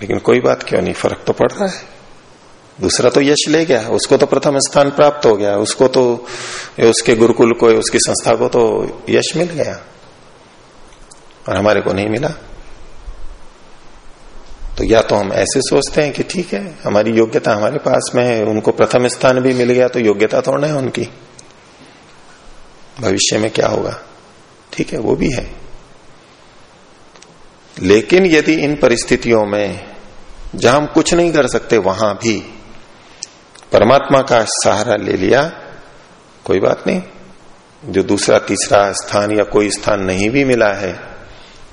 लेकिन कोई बात क्यों नहीं, फ़र्क तो पड़ रहा है। दूसरा तो यश ले गया, उसको तो प्रथम स्थान प्राप्त हो गया, उसको तो उसके गुरुकुल को उसकी संस्था को तो यश मिल गया, और हमारे को नहीं मिला। तो या तो हम ऐसे सोचते हैं कि ठीक है, हमारी योग्यता हमारे पास में है, उनको प्रथम स्थान भी मिल गया तो योग्यता थोड़ा है उनकी। भविष्य में क्या होगा? ठीक है, वो भी है। लेकिन यदि इन परिस्थितियों में, जहाँ हम कुछ नहीं कर सकते, वहाँ भी परमात्मा का सहारा ले लिया, कोई बात नहीं। जो दूसरा, तीसरा स्थान या कोई स्थान नहीं भी मिला है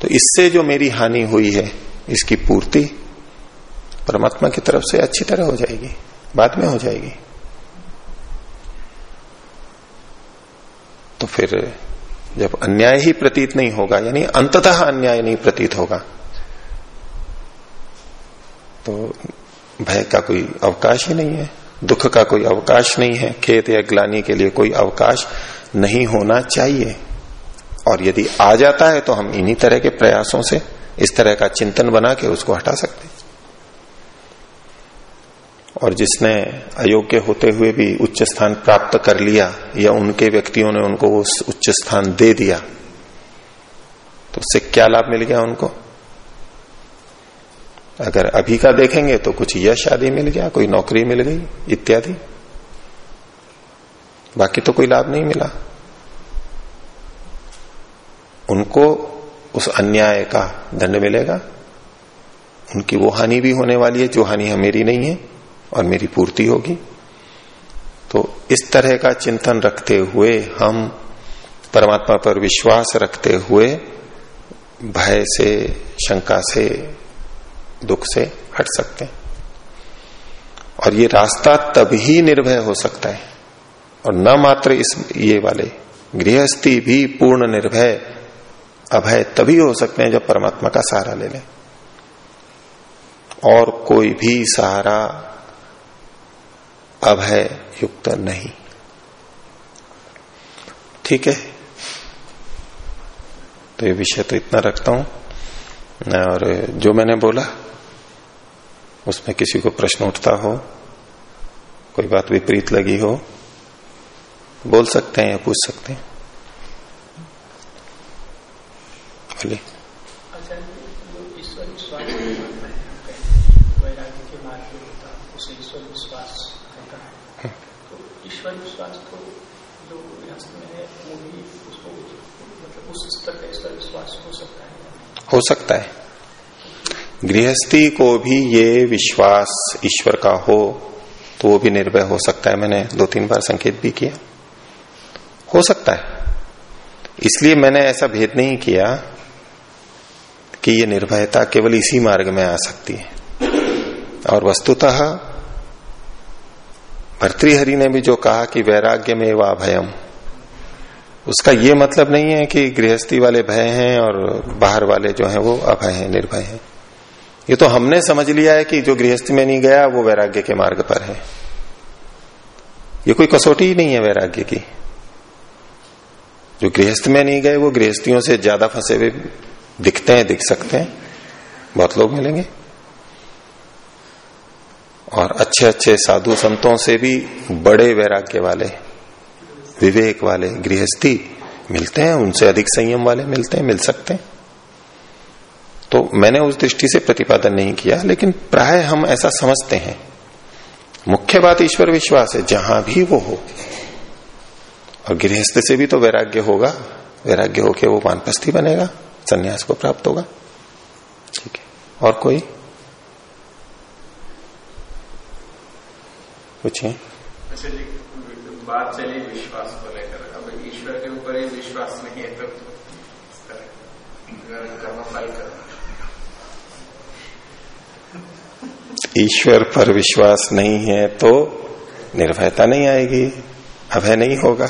तो इससे जो मेरी हानि हुई है, इसकी पूर्ति परमात्मा की तरफ़ से अच्छी तरह हो जाएगी, बाद में हो जाएगी। तो फिर जब अन्याय ही प्रतीत नहीं होगा, यानी अंततः अन्याय नहीं प्रतीत होगा तो भय का कोई अवकाश ही नहीं है, दुख का कोई अवकाश नहीं है, खेत या ग्लानी के लिए कोई अवकाश नहीं होना चाहिए। और यदि आ जाता है तो हम इन्हीं तरह के प्रयासों से इस तरह का चिंतन बना के उसको हटा सकते और जिसने अयोग्य होते हुए भी उच्च स्थान प्राप्त कर लिया या उनके व्यक्तियों ने उनको उस उच्च स्थान दे दिया तो उससे क्या लाभ मिल गया उनको? अगर अभी का देखेंगे तो कुछ यश आदि मिल गया, कोई नौकरी मिल गई, इत्यादि। बाकी तो कोई लाभ नहीं मिला। उनको उस अन्याय का दंड मिलेगा। उनकी वो हानि भी होने वाली है, जो हानि हमेरी नहीं है। और मेरी पूर्ति होगी। तो इस तरह का चिंतन रखते हुए, हम परमात्मा पर विश्वास रखते हुए, भय से, शंका से, दुख से हट सकते हैं। और ये रास्ता तभी निर्भय हो सकता है। और न मात्र इस, ये वाले गृहस्थी भी पूर्ण निर्भय, अभय तभी हो सकते हैं जब परमात्मा का सहारा ले लें। और कोई भी सहारा अभय युक्त नहीं। ठीक है? तो ये विषय तो इतना रखता हूँ। और जो मैंने बोला, उसमें किसी को प्रश्न उठता हो, कोई बात विपरीत लगी हो, बोल सकते हैं या पूछ सकते हैं। बोलिए ईश्वर विश्वास तो जो गृहस्थ में है वो भी उसको मतलब उस स्तर का ईश्वर विश्वास हो सकता है सकता है। गृहस्थी को भी ये विश्वास ईश्वर का हो तो वो भी निर्भय हो सकता है। मैंने दो तीन बार संकेत भी किया। हो सकता है। इसलिए मैंने ऐसा भेद नहीं किया कि ये निर्भयता केवल इसी मार्ग में आ सकती है। और वस्तुतः भर्तृहरि ने भी जो कहा कि वैराग्य में व भयम उसका ये मतलब नहीं है कि गृहस्थी वाले भय हैं और बाहर वाले जो हैं वो अभय हैं, निर्भय हैं। ये तो हमने समझ लिया है कि जो गृहस्थी में नहीं गया, वो वैराग्य के मार्ग पर है। ये कोई कसौटी ही नहीं है वैराग्य की। जो गृहस्थ में नहीं गए, वो गृहस्थियों से ज़्यादा फंसे हुए दिखते हैं, दिख सकते हैं। बहुत लोग मिलेंगे। और अच्छे अच्छे साधु संतों से भी बड़े वैराग्य वाले विवेक वाले गृहस्थी मिलते हैं, उनसे अधिक संयम वाले मिलते हैं, मिल सकते हैं। तो मैंने उस दृष्टि से प्रतिपादन नहीं किया, लेकिन प्राय हम ऐसा समझते हैं। मुख्य बात ईश्वर विश्वास है, जहाँ भी वो हो। और गृहस्थ से भी तो वैराग्य होगा, वैराग्य होके वो वानप्रस्थी बनेगा, संन्यास को प्राप्त होगा। ठीक है, और कोई? पूछिए। अच्छा बात चली, विश्वास को लेकर। अब ईश्वर के ऊपर ही विश्वास नहीं है तो कर्म फल करना। ईश्वर पर विश्वास नहीं है तो निर्भयता नहीं आएगी, अभय नहीं होगा।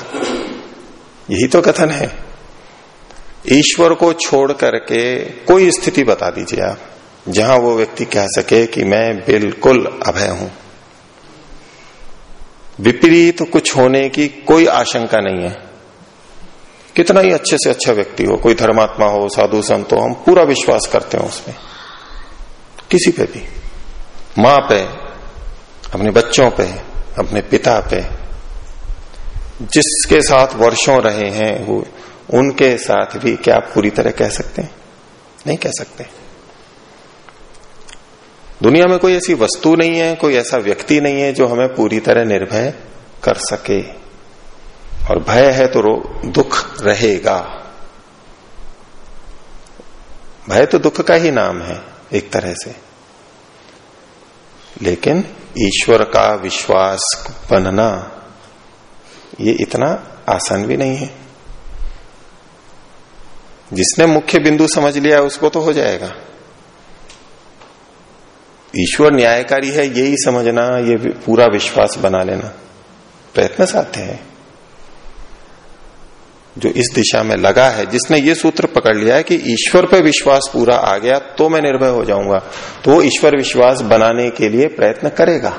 यही तो कथन है। ईश्वर को छोड़ करके कोई स्थिति बता दीजिए आप, जहाँ वो व्यक्ति कह सके कि मैं बिल्कुल अभय हूँ। विपरीत तो कुछ होने की कोई आशंका नहीं है। कितना ही अच्छे से अच्छा व्यक्ति हो, कोई धर्मात्मा हो, साधु संत हो, हम पूरा विश्वास करते हो उसमें। किसी पे भी। माँ पे, अपने बच्चों पे, अपने पिता पे। जिसके साथ वर्षों रहे हैं, वो उनके साथ भी क्या आप पूरी तरह कह सकते हैं? नहीं कह सकते। दुनिया में कोई ऐसी वस्तु नहीं है, कोई ऐसा व्यक्ति नहीं है जो हमें पूरी तरह निर्भय कर सके। और भय है तो दुख रहेगा। भय तो दुख का ही नाम है, एक तरह से। लेकिन ईश्वर का विश्वास बनना, ये इतना आसान भी नहीं है। जिसने मुख्य बिंदु समझ लिया, उसको तो हो जाएगा। ईश्वर न्यायकारी है, यही समझना, ये पूरा विश्वास बना लेना। प्रयत्न साध्य है। जो इस दिशा में लगा है, जिसने ये सूत्र पकड़ लिया है कि ईश्वर पर विश्वास पूरा आ गया तो मैं निर्भय हो जाऊँगा। तो ईश्वर विश्वास बनाने के लिए प्रयत्न करेगा।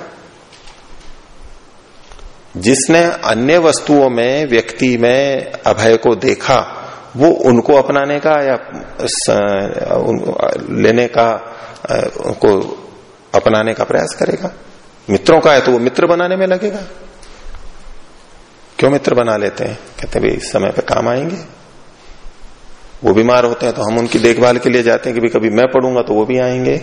जिसने अन्य वस्तुओं में, व्यक्ति में अभय को देखा, वो उनको अपनाने का या लेने का उनको अपनाने का प्रयास करेगा। मित्रों का है तो वो मित्र बनाने में लगेगा। क्यों मित्र बना लेते हैं? कहते हैं, भाई समय पे काम आएँगे। वो बीमार होते हैं तो हम उनकी देखभाल के लिए जाते हैं कि कभी मैं पढ़ूँगा तो वो भी आएँगे।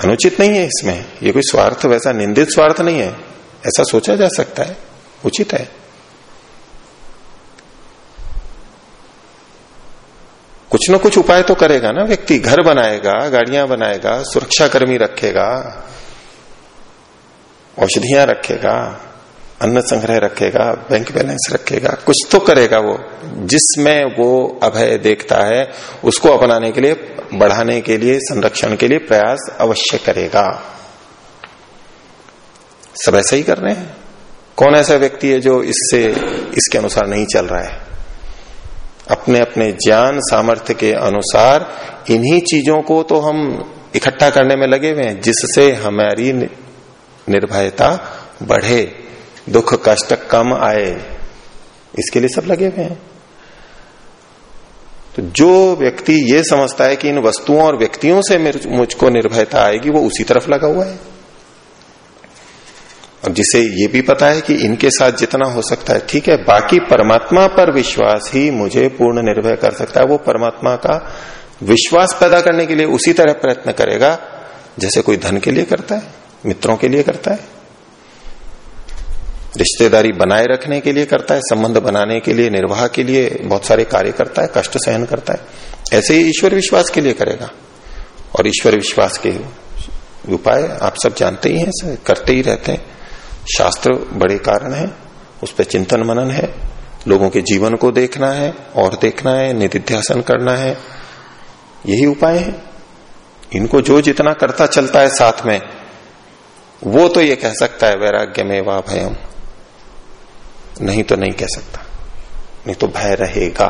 अनुचित नहीं है इसमें। ये कोई स्वार्थ, वैसा निंदित स्वार्थ नहीं है। ऐसा सोचा जा सकता है। उचित है। कुछ ना कुछ उपाय तो करेगा ना, व्यक्ति घर बनाएगा, गाड़ियाँ बनाएगा सुरक्षा कर्मी रखेगा, औषधियाँ रखेगा, अन्न संग्रह रखेगा बैंक बैलेंस रखेगा, कुछ तो करेगा वो, जिसमें वो अभय देखता है, उसको अपनाने के लिए, बढ़ाने के लिए, संरक्षण के लिए प्रयास अवश्य करेगा। सब ऐसा ही कर रहे हैं? कौन ऐसा व्यक्ति है जो इससे, इसके अनुसार नहीं चल रहा है? अपने अपने ज्ञान, सामर्थ्य के अनुसार इन्हीं चीज़ों को तो हम इकट्ठा करने में लगे हुए हैं, जिससे हमारी निर्भयता बढ़े, दुख, कष्ट कम आए। इसके लिए सब लगे हुए हैं। तो जो व्यक्ति ये समझता है कि इन वस्तुओं और व्यक्तियों से मुझको निर्भयता आएगी, वो उसी तरफ़ लगा हुआ है। और जिसे ये भी पता है कि इनके साथ जितना हो सकता है, ठीक है, बाकी परमात्मा पर विश्वास ही मुझे पूर्ण निर्भय कर सकता है। वो परमात्मा का विश्वास पैदा करने के लिए उसी तरह प्रयत्न करेगा जैसे कोई धन के लिए करता है, मित्रों के लिए करता है, रिश्तेदारी बनाए रखने के लिए करता है, संबंध बनाने के लिए, निर्वाह के लिए बहुत सारे कार्य करता है, कष्ट सहन करता है। ऐसे ही ईश्वर विश्वास के लिए करेगा। और ईश्वर विश्वास के उपाय आप सब जानते ही हैं करते ही रहते हैं। शास्त्र बड़े कारण है, उस पर चिंतन मनन है, लोगों के जीवन को देखना है, और देखना है, निधिध्यासन करना है, यही उपाय है। इनको जो जितना करता चलता है साथ में, वो तो ये कह सकता है वैराग्य में वाह भयम। नहीं तो नहीं कह सकता, नहीं तो भय रहेगा।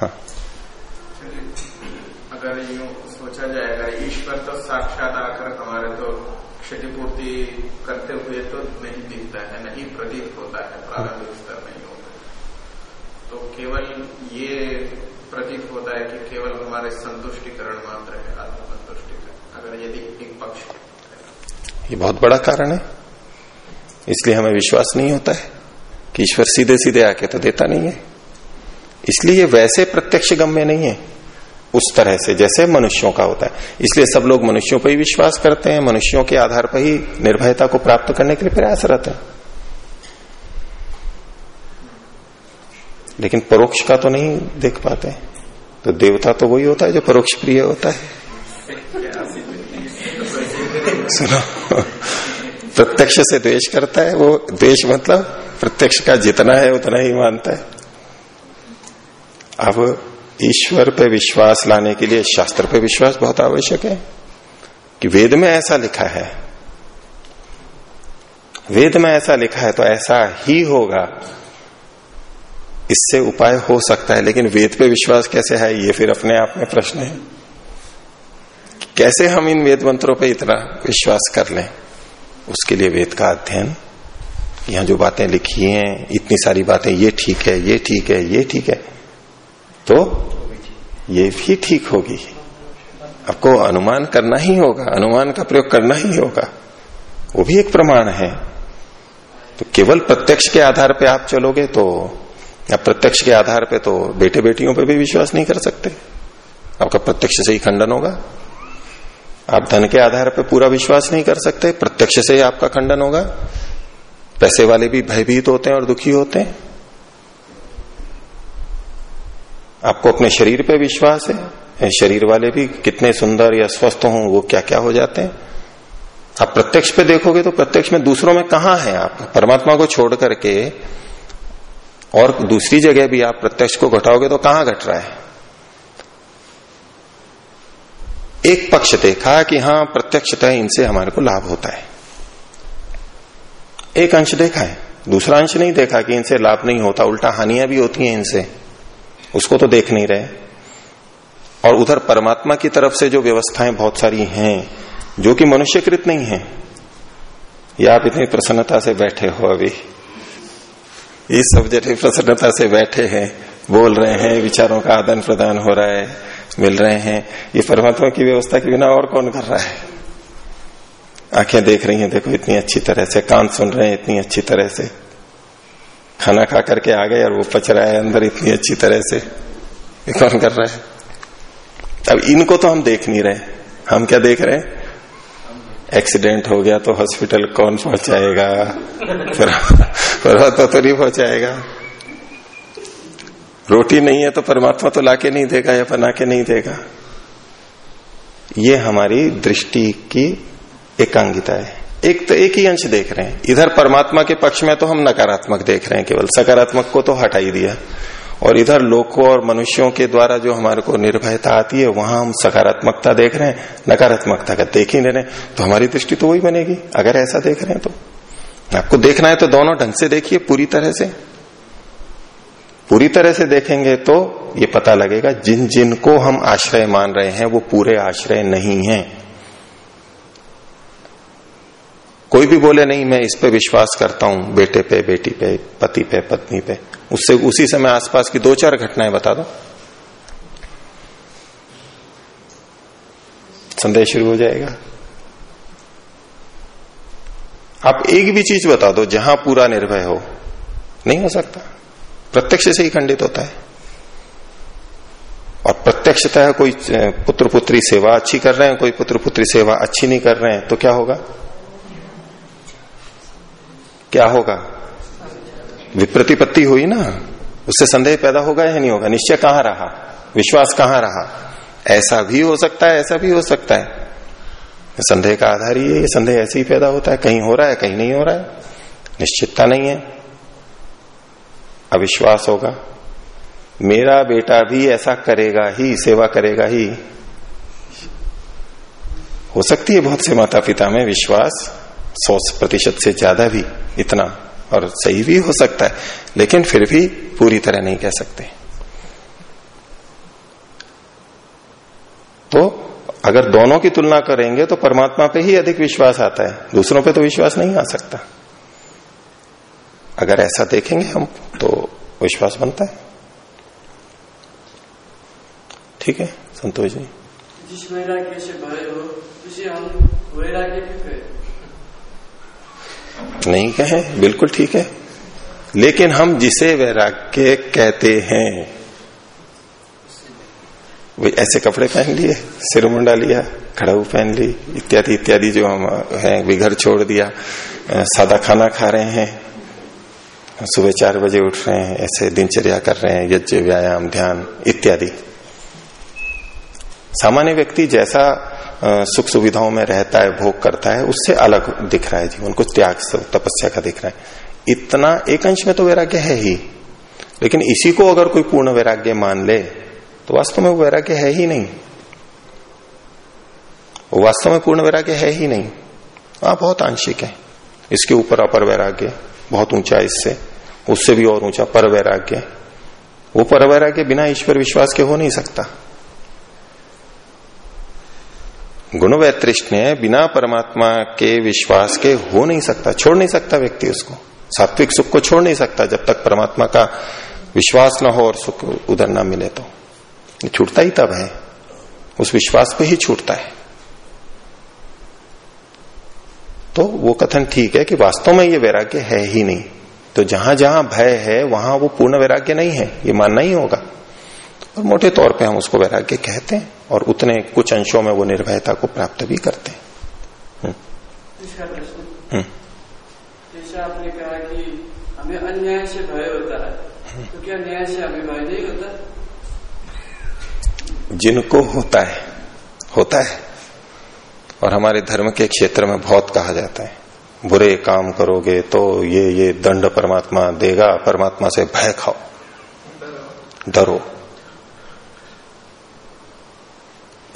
हाँ। अगर सोचा जाएगा, ईश्वर तो साक्षात आकर क्षतिपूर्ति करते हुए तो नहीं दिखता है, नहीं प्रतीत होता है, प्रारंभिक स्तर नहीं होता तो केवल ये प्रतीत होता है कि केवल हमारे संतुष्टिकरण मात्र है आत्मसंतुष्टि अगर यदि एक पक्ष ये बहुत बड़ा कारण है। इसलिए हमें विश्वास नहीं होता है कि ईश्वर सीधे सीधे आके तो देता नहीं है। इसलिए वैसे प्रत्यक्ष गम्य नहीं है। उस तरह से, जैसे मनुष्यों का होता है। इसलिए सब लोग मनुष्यों पर ही विश्वास करते हैं, मनुष्यों के आधार पर ही निर्भयता को प्राप्त करने के लिए प्रयासरत है। लेकिन परोक्ष का तो नहीं देख पाते तो देवता तो वही होता है जो परोक्ष प्रिय होता है। सुनो, प्रत्यक्ष से द्वेष करता है, वो द्वेष मतलब प्रत्यक्ष का जितना है, उतना ही मानता है। अब ईश्वर पे विश्वास लाने के लिए शास्त्र पे विश्वास बहुत आवश्यक है कि वेद में ऐसा लिखा है। वेद में ऐसा लिखा है तो ऐसा ही होगा। इससे उपाय हो सकता है, लेकिन वेद पे विश्वास कैसे है, ये फिर अपने आप में प्रश्न है। कैसे हम इन वेद मंत्रों पे इतना विश्वास कर लें? उसके लिए वेद का अध्ययन। यहाँ जो बातें लिखी हैं, इतनी सारी बातें, ये ठीक है, ये ठीक है, ये ठीक है। तो ये भी ठीक होगी। आपको अनुमान करना ही होगा, अनुमान का प्रयोग करना ही होगा। वो भी एक प्रमाण है। तो केवल प्रत्यक्ष के आधार पे आप चलोगे तो या प्रत्यक्ष के आधार पे तो बेटे बेटियों पे भी विश्वास नहीं कर सकते। आपका प्रत्यक्ष से ही खंडन होगा। आप धन के आधार पर पूरा विश्वास नहीं कर सकते, प्रत्यक्ष से ही आपका खंडन होगा। पैसे वाले भी भयभीत होते हैं और दुखी होते हैं। आपको अपने शरीर पे विश्वास है? शरीर वाले भी कितने सुंदर या स्वस्थ हों, वो क्या क्या हो जाते हैं? आप प्रत्यक्ष पे देखोगे तो प्रत्यक्ष में दूसरों में कहा है आप? परमात्मा को छोड़ करके और दूसरी जगह भी आप प्रत्यक्ष को घटाओगे तो कहाँ घट रहा है? एक पक्ष देखा कि हाँ, प्रत्यक्षतः इनसे हमारे को लाभ होता है। एक अंश देखा है। दूसरा अंश नहीं देखा कि इनसे लाभ नहीं होता, उल्टा हानियाँ भी होती हैं इनसे। उसको तो देख नहीं रहे। और उधर परमात्मा की तरफ़ से जो व्यवस्थाएँ बहुत सारी हैं, जो कि मनुष्यकृत नहीं है। या आप इतनी प्रसन्नता से बैठे हो अभी। इस सब जैसे प्रसन्नता से बैठे हैं, बोल रहे हैं, विचारों का आदान प्रदान हो रहा है, मिल रहे हैं। ये परमात्मा की व्यवस्था के बिना और कौन कर रहा है? आँखें देख रही हैं, देखो, इतनी अच्छी तरह से, कान सुन रहे हैं, इतनी अच्छी तरह से। खाना खा करके आ गए और वो पच रहा है अंदर इतनी अच्छी तरह से। ये कौन कर रहा है? अब इनको तो हम देख नहीं रहे। हम क्या देख रहे हैं? एक्सीडेंट हो गया तो हॉस्पिटल कौन पहुंचाएगा? फिर तो नहीं पहुंचाएगा। रोटी नहीं है तो परमात्मा तो लाके नहीं देगा या बना के नहीं देगा। ये हमारी दृष्टि की एकांगिता है। एक तो एक ही अंश देख रहे हैं। इधर परमात्मा के पक्ष में तो हम नकारात्मक देख रहे हैं केवल। सकारात्मक को तो हटा ही दिया। और इधर लोगों और मनुष्यों के द्वारा जो हमारे को निर्भयता आती है, वहाँ हम सकारात्मकता देख रहे हैं, नकारात्मकता का देख ही नहीं रहे। तो हमारी दृष्टि तो वही बनेगी, अगर ऐसा देख रहे हैं तो। आपको देखना है तो दोनों ढंग से देखिए, पूरी तरह से। पूरी तरह से देखेंगे तो ये पता लगेगा, जिन जिन को हम आश्रय मान रहे हैं, वो पूरे आश्रय नहीं है। कोई भी बोले, नहीं, मैं इस पे विश्वास करता हूँ, बेटे पे, बेटी पे, पति पे, पत्नी पे। उससे, उसी समय आसपास की दो चार घटनाएँ बता दो। संदेह शुरू हो जाएगा। आप एक भी चीज़ बता दो, जहाँ पूरा निर्भय हो, नहीं हो सकता। प्रत्यक्ष से ही खंडित होता है। और प्रत्यक्षतः कोई पुत्र पुत्री सेवा अच्छी कर रहे हैं, कोई पुत्र पुत्री सेवा अच्छी नहीं कर रहे हैं तो क्या होगा? क्या होगा? विप्रतिपत्ति हुई ना? उससे संदेह पैदा होगा या नहीं होगा? निश्चय कहाँ रहा? विश्वास कहाँ रहा? ऐसा भी हो सकता है, ऐसा भी हो सकता है। संदेह का आधार ही है संदेह ऐसे ही पैदा होता है। कहीं हो रहा है, कहीं नहीं हो रहा है। निश्चितता नहीं है। अविश्वास होगा। मेरा बेटा भी ऐसा करेगा ही, सेवा करेगा ही। हो सकती है बहुत से माता पिता में विश्वास। सौ प्रतिशत से ज़्यादा भी इतना और सही भी हो सकता है, लेकिन फिर भी पूरी तरह नहीं कह सकते। तो अगर दोनों की तुलना करेंगे तो परमात्मा पे ही अधिक विश्वास आता है, दूसरों पे तो विश्वास नहीं आ सकता। अगर ऐसा देखेंगे हम तो विश्वास बनता है। ठीक है, संतोष जी। जिस वैराग्य से भय हो, उसे हम वैराग्य नहीं कहे, बिल्कुल ठीक है। लेकिन हम जिसे वैराग्य कहते हैं, वो ऐसे कपड़े पहन लिए सिर मुंडा लिया, खड़ाऊ पहन ली, इत्यादि इत्यादि जो हम, हैं बिघर छोड़ दिया सादा खाना खा रहे हैं, सुबह चार बजे उठ रहे हैं, ऐसे दिनचर्या कर रहे हैं, यज्ञ, व्यायाम, ध्यान, इत्यादि। सामान्य व्यक्ति जैसा सुख सुविधाओं में रहता है, भोग करता है, उससे अलग दिख रहा है जीवन को त्याग तपस्या का दिख रहा है। इतना एक अंश में तो वैराग्य है ही। लेकिन इसी को अगर कोई पूर्ण वैराग्य मान ले तो वास्तव में वो वैराग्य है ही नहीं। वास्तव में पूर्ण वैराग्य है ही नहीं। हाँ बहुत आंशिक है। इसके ऊपर अपर वैराग्य, बहुत ऊँचा इससे, उससे भी और ऊँचा पर वैराग्य। वो पर वैराग्य बिना ईश्वर विश्वास के हो नहीं सकता। गुण वैतृष्ण बिना परमात्मा के विश्वास के हो नहीं सकता, छोड़ नहीं सकता व्यक्ति उसको। सात्विक सुख को छोड़ नहीं सकता जब तक परमात्मा का विश्वास न हो और सुख उधर ना मिले तो। छूटता ही तब है। उस विश्वास पे ही छूटता है। तो वो कथन ठीक है कि वास्तव में ये वैराग्य है ही नहीं। तो जहाँ जहाँ भय है, वहाँ वो पूर्ण वैराग्य नहीं है। ये मानना ही होगा। और मोटे तौर पे हम उसको वैराग्य कहते हैं और उतने कुछ अंशों में वो निर्भयता को प्राप्त भी करते हैं। हम्म। हम्म। जैसे आपने कहा कि हमें अन्याय से भय होता है तो क्या न्याय से हमें भय नहीं होता? जिनको होता है होता है। और हमारे धर्म के क्षेत्र में बहुत कहा जाता है बुरे काम करोगे तो ये ये दंड परमात्मा देगा परमात्मा से भय खाओ। डरो।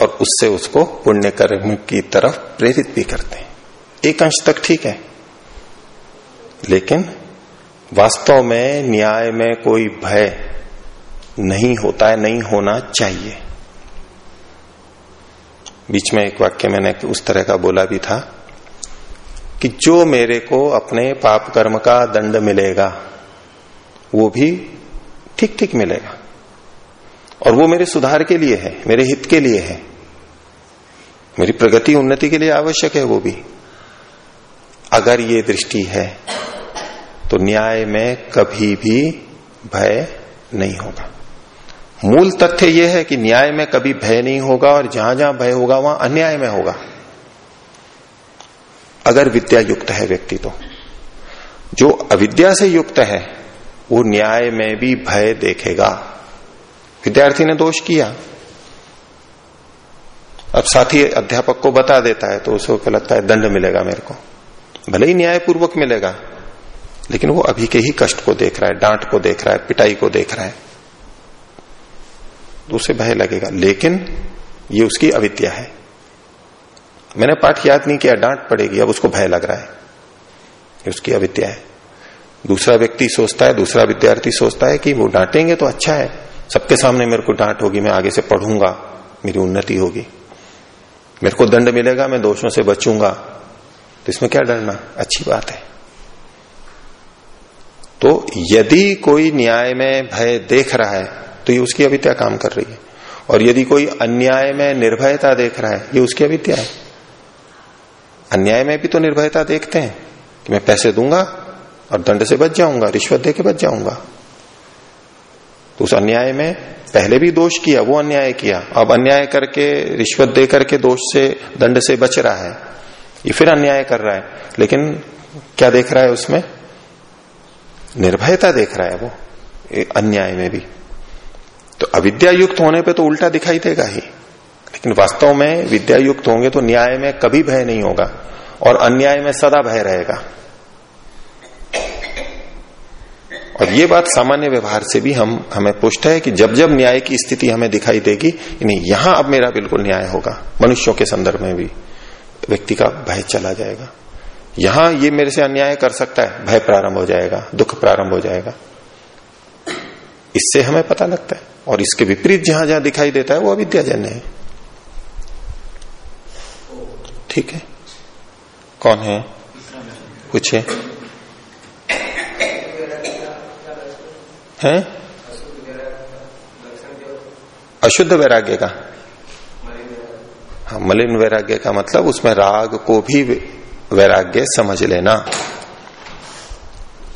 और उससे उसको पुण्य कर्म की तरफ़ प्रेरित भी करते हैं। एक अंश तक ठीक है। लेकिन वास्तव में, न्याय में कोई भय नहीं होता है, नहीं होना चाहिए। बीच में एक वाक्य मैंने उस तरह का बोला भी था कि जो मेरे को अपने पाप कर्म का दंड मिलेगा, वो भी ठीक ठीक मिलेगा। और वो मेरे सुधार के लिए है, मेरे हित के लिए है। मेरी प्रगति उन्नति के लिए आवश्यक है वो भी। अगर ये दृष्टि है तो न्याय में कभी भी भय नहीं होगा। मूल तथ्य यह है कि न्याय में कभी भय नहीं होगा और जहाँ जहाँ भय होगा, वहाँ अन्याय में होगा। अगर विद्या युक्त है व्यक्ति तो। जो अविद्या से युक्त है, वो न्याय में भी भय देखेगा। विद्यार्थी ने दोष किया। अब साथी अध्यापक को बता देता है तो उसको लगता है, दंड मिलेगा मेरे को। भले ही न्यायपूर्वक मिलेगा, लेकिन वो अभी के ही कष्ट को देख रहा है, डांट को देख रहा है, पिटाई को देख रहा है। तो उसे भय लगेगा। लेकिन ये उसकी अविद्या है। मैंने पाठ याद नहीं किया, डांट पड़ेगी, अब उसको भय लग रहा है। ये उसकी अविद्या है। दूसरा व्यक्ति सोचता है, दूसरा विद्यार्थी सोचता है कि वो डांटेंगे तो अच्छा है। सबके सामने मेरे को डांट होगी, मैं आगे से पढ़ूँगा, मेरी उन्नति होगी। मेरे को दंड मिलेगा, मैं दोषों से बचूँगा। तो इसमें क्या डरना? अच्छी बात है। तो यदि कोई न्याय में भय देख रहा है तो ये उसकी अविद्या काम कर रही है। और यदि कोई अन्याय में निर्भयता देख रहा है, ये उसकी अविद्या है। अन्याय में भी तो निर्भयता देखते हैं, कि मैं पैसे दूँगा और दंड से बच जाऊँगा, रिश्वत दे बच जाऊँगा। तो उस अन्याय में पहले भी दोष किया, वो अन्याय किया। अब अन्याय करके, रिश्वत दे करके दोष से, दंड से बच रहा है। ये फिर अन्याय कर रहा है। लेकिन क्या देख रहा है उसमें? निर्भयता देख रहा है वो अन्याय में भी। तो अविद्या युक्त होने पे तो उल्टा दिखाई देगा ही। लेकिन वास्तव में विद्या युक्त होंगे तो न्याय में कभी भय नहीं होगा और अन्याय में सदा भय रहेगा। और ये बात सामान्य व्यवहार से भी हम, हमें पुष्ट है कि जब जब न्याय की स्थिति हमें दिखाई देगी नहीं यहाँ अब मेरा बिल्कुल न्याय होगा, मनुष्यों के संदर्भ में भी, व्यक्ति का भय चला जाएगा। यहाँ ये मेरे से अन्याय कर सकता है, भय प्रारंभ हो जाएगा, दुख प्रारंभ हो जाएगा। इससे हमें पता लगता है, और इसके विपरीत जहाँ जहाँ दिखाई देता है, वो अविद्याजन्य है। ठीक है? कौन है? पूछे हैं? अशुद्ध वैराग्य का। हाँ मलिन वैराग्य का मतलब उसमें राग को भी वैराग्य समझ लेना।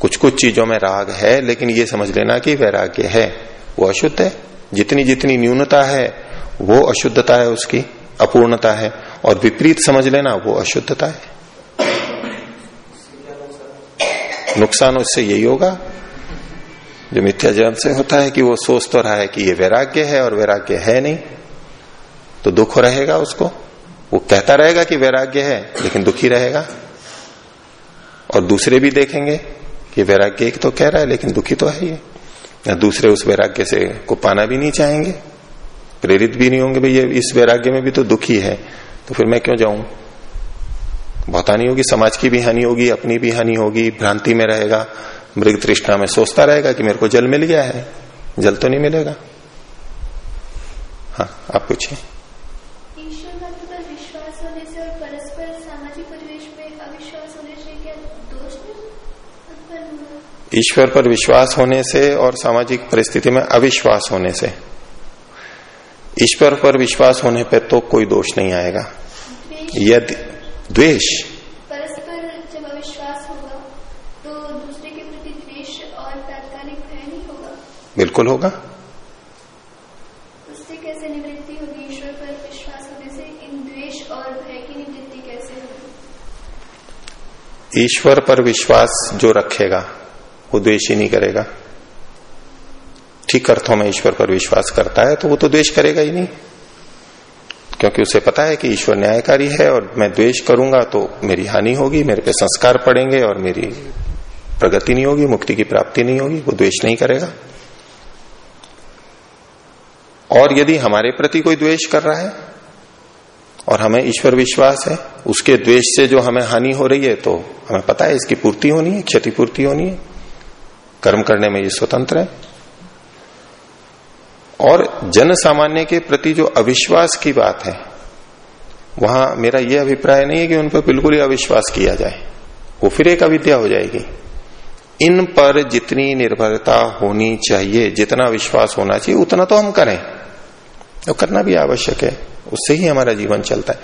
कुछ कुछ चीज़ों में राग है, लेकिन ये समझ लेना कि वैराग्य है। वो अशुद्ध है। जितनी जितनी न्यूनता है, वो अशुद्धता है उसकी, अपूर्णता है। और विपरीत समझ लेना, वो अशुद्धता है। नुकसान उससे यही होगा। जो मिथ्या जन्म से होता है कि वो सोच तो रहा है कि ये वैराग्य है और वैराग्य है नहीं तो दुख रहेगा उसको। वो कहता रहेगा कि वैराग्य है, लेकिन दुखी रहेगा। और दूसरे भी देखेंगे कि वैराग्य एक तो कह रहा है, लेकिन दुखी तो है ये या दूसरे उस वैराग्य से को पाना भी नहीं चाहेंगे। प्रेरित भी नहीं होंगे भैया इस वैराग्य में भी तो दुखी है। तो फिर मैं क्यों जाऊँ? बहुत हानि होगी, समाज की भी हानि होगी, अपनी भी हानि होगी, भ्रांति में रहेगा। मृग तृष्णा में सोचता रहेगा कि मेरे को जल मिल गया है। जल तो नहीं मिलेगा। हाँ आप पूछिए। ईश्वर पर विश्वास होने से और सामाजिक परिस्थिति में अविश्वास होने से। ईश्वर पर विश्वास होने पर तो कोई दोष नहीं आएगा। यदि द्वेष परस्पर जब अविश्वास होगा तो दूसरे के प्रति द्वेष और तात्कालिक भय नहीं होगा बिल्कुल होगा। उससे कैसे निवृत्ति होगी ईश्वर पर विश्वास होने से? इन द्वेष और भय की निवृत्ति कैसे होगी? ईश्वर पर विश्वास जो रखेगा वो द्वेष ही नहीं करेगा। ठीक अर्थों में ईश्वर पर विश्वास करता है तो वो तो द्वेष करेगा ही नहीं। क्योंकि उसे पता है कि ईश्वर न्यायकारी है और मैं द्वेष करूँगा तो मेरी हानि होगी मेरे पे संस्कार पड़ेंगे और मेरी प्रगति नहीं होगी मुक्ति की प्राप्ति नहीं होगी वो द्वेष नहीं करेगा। और यदि हमारे प्रति कोई द्वेष कर रहा है और हमें ईश्वर विश्वास है, उसके द्वेष से जो हमें हानि हो रही है तो हमें पता है इसकी पूर्ति होनी है, क्षतिपूर्ति होनी है। कर्म करने में ये स्वतंत्र है। और जन सामान्य के प्रति जो अविश्वास की बात है, वहाँ मेरा यह अभिप्राय नहीं है कि उन पर बिल्कुल ही अविश्वास किया जाए। वो फिर एक अविद्या हो जाएगी। इन पर जितनी निर्भरता होनी चाहिए, जितना विश्वास होना चाहिए, उतना तो हम करें। तो करना भी आवश्यक है। उससे ही हमारा जीवन चलता है।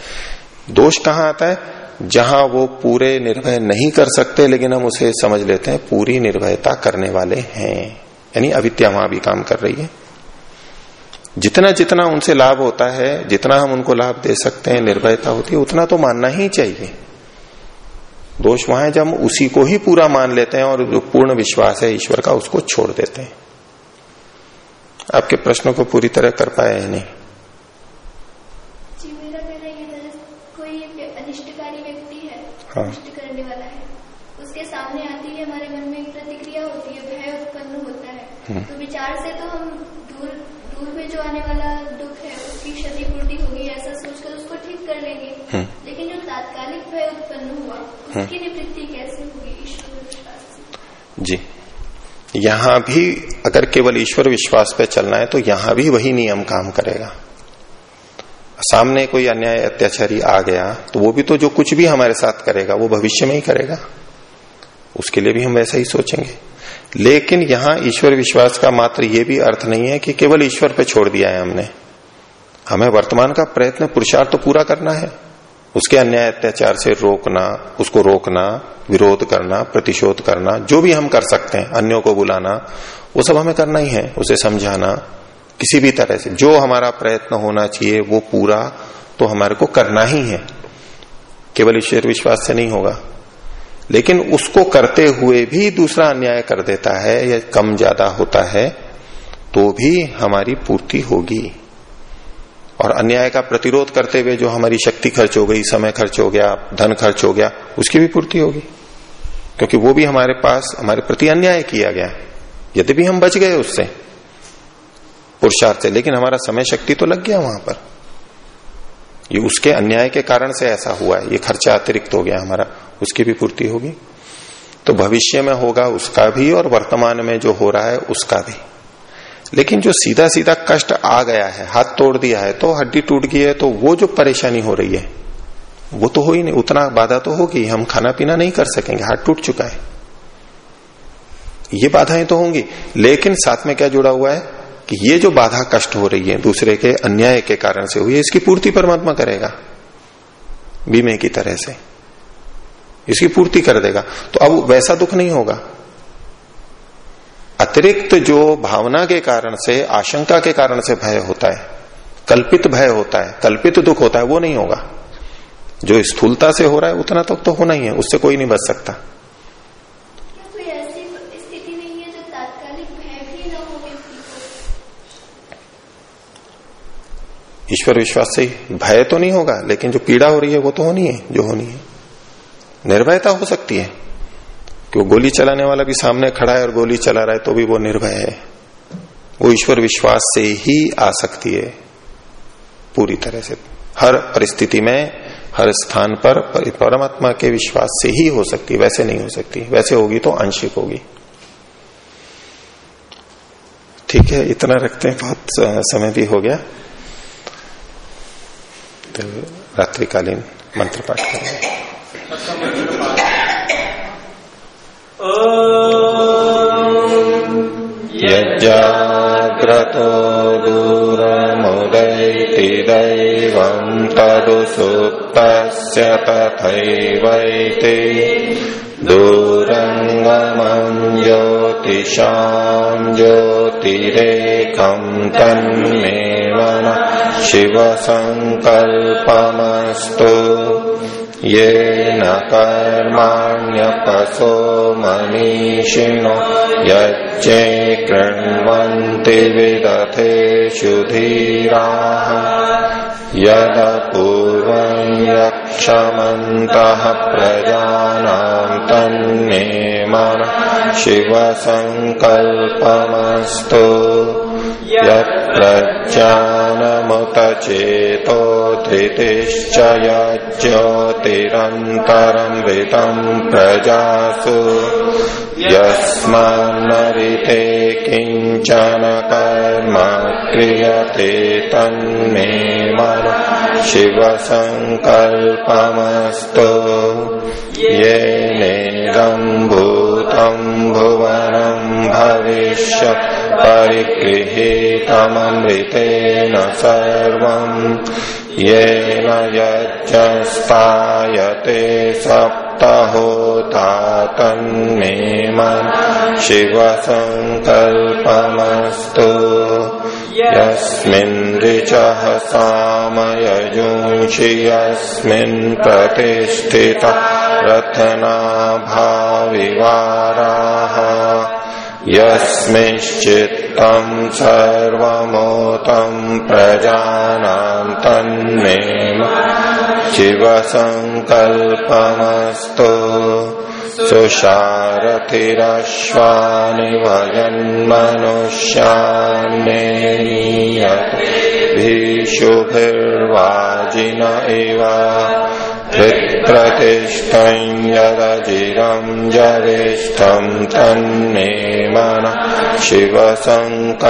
दोष कहाँ आता है? जहाँ वो पूरे निर्भय नहीं कर सकते, लेकिन हम उसे समझ लेते हैं, पूरी निर्भयता करने वाले हैं। यानी अविद्या वहाँ भी काम कर रही है। जितना जितना उनसे लाभ होता है, जितना हम उनको लाभ दे सकते हैं, निर्भयता होती है, उतना तो मानना ही चाहिए। दोष वहाँ है जब हम उसी को ही पूरा मान लेते हैं और जो पूर्ण विश्वास है ईश्वर का, उसको छोड़ देते हैं। आपके प्रश्नों को पूरी तरह कर पाए है नहीं? जी मेरा कहना ये कोई अनिष्टकारी व्यक्ति है हाँ। अनिष्ट करने वाला है उसके सामने आती है हमारे मन में एक प्रतिक्रिया होती है भय उत्पन्न होता है। तो विचार से तो हम दूर दूर में जो आने वाला दुख है उसकी क्षतिपूर्ति होगी ऐसा सोचकर उसको ठीक कर लेंगे। हम्म। लेकिन जो तात्कालिक भय उत्पन्न हुआ उसकी निवृत्ति कैसे होगी ईश्वर विश्वास जी। यहाँ भी अगर केवल ईश्वर विश्वास पे चलना है तो यहाँ भी वही नियम काम करेगा। सामने कोई अन्याय, अत्याचारी आ गया तो वो भी तो जो कुछ भी हमारे साथ करेगा, वो भविष्य में ही करेगा। उसके लिए भी हम वैसा ही सोचेंगे। लेकिन यहाँ ईश्वर विश्वास का मात्र ये भी अर्थ नहीं है कि केवल ईश्वर पे छोड़ दिया है हमने। हमें वर्तमान का प्रयत्न पुरुषार्थ तो पूरा करना है। उसके अन्याय अत्याचार से रोकना, उसको रोकना, विरोध करना, प्रतिशोध करना, जो भी हम कर सकते हैं, अन्यों को बुलाना, वो सब हमें करना ही है, उसे समझाना, किसी भी तरह से। जो हमारा प्रयत्न होना चाहिए, वो पूरा तो हमारे को करना ही है। केवल ईश्वर विश्वास से नहीं होगा। लेकिन उसको करते हुए भी दूसरा अन्याय कर देता है या कम ज़्यादा होता है तो भी हमारी पूर्ति होगी। और अन्याय का प्रतिरोध करते हुए जो हमारी शक्ति खर्च हो गई, समय खर्च हो गया, धन खर्च हो गया, उसकी भी पूर्ति होगी। क्योंकि वो भी हमारे पास, हमारे प्रति अन्याय किया गया यदि भी हम बच गए उससे, पुरुषार्थ से, लेकिन हमारा समय शक्ति तो लग गया वहाँ पर। ये उसके अन्याय के कारण से ऐसा हुआ है। ये खर्चा अतिरिक्त हो गया हमारा, उसकी भी पूर्ति होगी। तो भविष्य में होगा उसका भी और वर्तमान में जो हो रहा है उसका भी। लेकिन जो सीधा सीधा कष्ट आ गया है, हाथ तोड़ दिया है तो हड्डी टूट गई है तो वो जो परेशानी हो रही है, वो तो हो ही नहीं। उतना बाधा तो होगी, हम खाना पीना नहीं कर सकेंगे, हाथ टूट चुका है। ये बाधाएँ तो होंगी, लेकिन साथ में क्या जुड़ा हुआ है कि ये जो बाधा कष्ट हो रही है, दूसरे के अन्याय के कारण से हुई है, इसकी पूर्ति परमात्मा करेगा, बीमे की तरह से। इसकी पूर्ति कर देगा। तो अब वैसा दुख नहीं होगा। अतिरिक्त जो भावना के कारण से आशंका के कारण से भय होता है कल्पित भय होता है कल्पित दुख होता है वो नहीं होगा। जो स्थूलता से हो रहा है उतना तक तो, तो होना ही है उससे कोई नहीं बच सकता। क्या कोई ऐसी स्थिति नहीं जो तात्कालिक भय भी न व्यक्ति को? ईश्वर विश्वास से ही भय तो नहीं होगा लेकिन जो पीड़ा हो रही है वो तो होनी है जो होनी है। निर्भयता हो सकती है। कि वो गोली चलाने वाला भी सामने खड़ा है और गोली चला रहा है तो भी वो निर्भय है। वो ईश्वर विश्वास से ही आ सकती है, पूरी तरह से। हर परिस्थिति में, हर स्थान पर परमात्मा के विश्वास से ही हो सकती वैसे नहीं हो सकती। वैसे होगी तो आंशिक होगी। ठीक है, इतना रखते हैं, बहुत समय भी हो गया। तो रात्रिकालीन मंत्र पाठ करेंगे। यज्जाग्रतो दूरमुदय दैवम् तदु सुप्तस्य तथैवैते दूरङ्गमम् ज्योतिषाम् ज्योतिरेकम् तन्मे येन कर्माण्यपसो मनीषिणो यज्ञे कृण्वन्ति विदथेषु धीराः यदपूर्वम् यक्षमन्तः प्रजानाम् तन्मे मन शिवसङ्कल्पमस्तु यत्प्रज्ञानमुत चेतो धृतिश्च यज्योतिरन्तरमृतम् प्रजासु यस्मान्नरिते किंचन कर्म क्रियते तन्मे मन शिवसङ्कल्पमस्तु। येनेदम् भूतम् भुवनम् भविष्य परिगृहीतममृतेन सर्वम् येन यज्ञस्तायते सप्तहोता तन्मे मन शिवसङ्कल्पमस्तु। यस्मिन् ऋचः सामयजुंषि यस्मिन् प्रतिष्ठिता रत्नाभाविवाराः यस्मिश्चित्तम् सर्वमोतम् प्रजानाम् तन्मे शिवसङ्कल्पमस्तु सुशारथिरश्वानि भजन्मनुष्यान्नेनीयते भीषुभिर्वाजिन इव हृत्प्रतिष्ठम् यदजिरम् जवेष्ठम् तन्मे मन शिवसङ्कल्पमस्तु।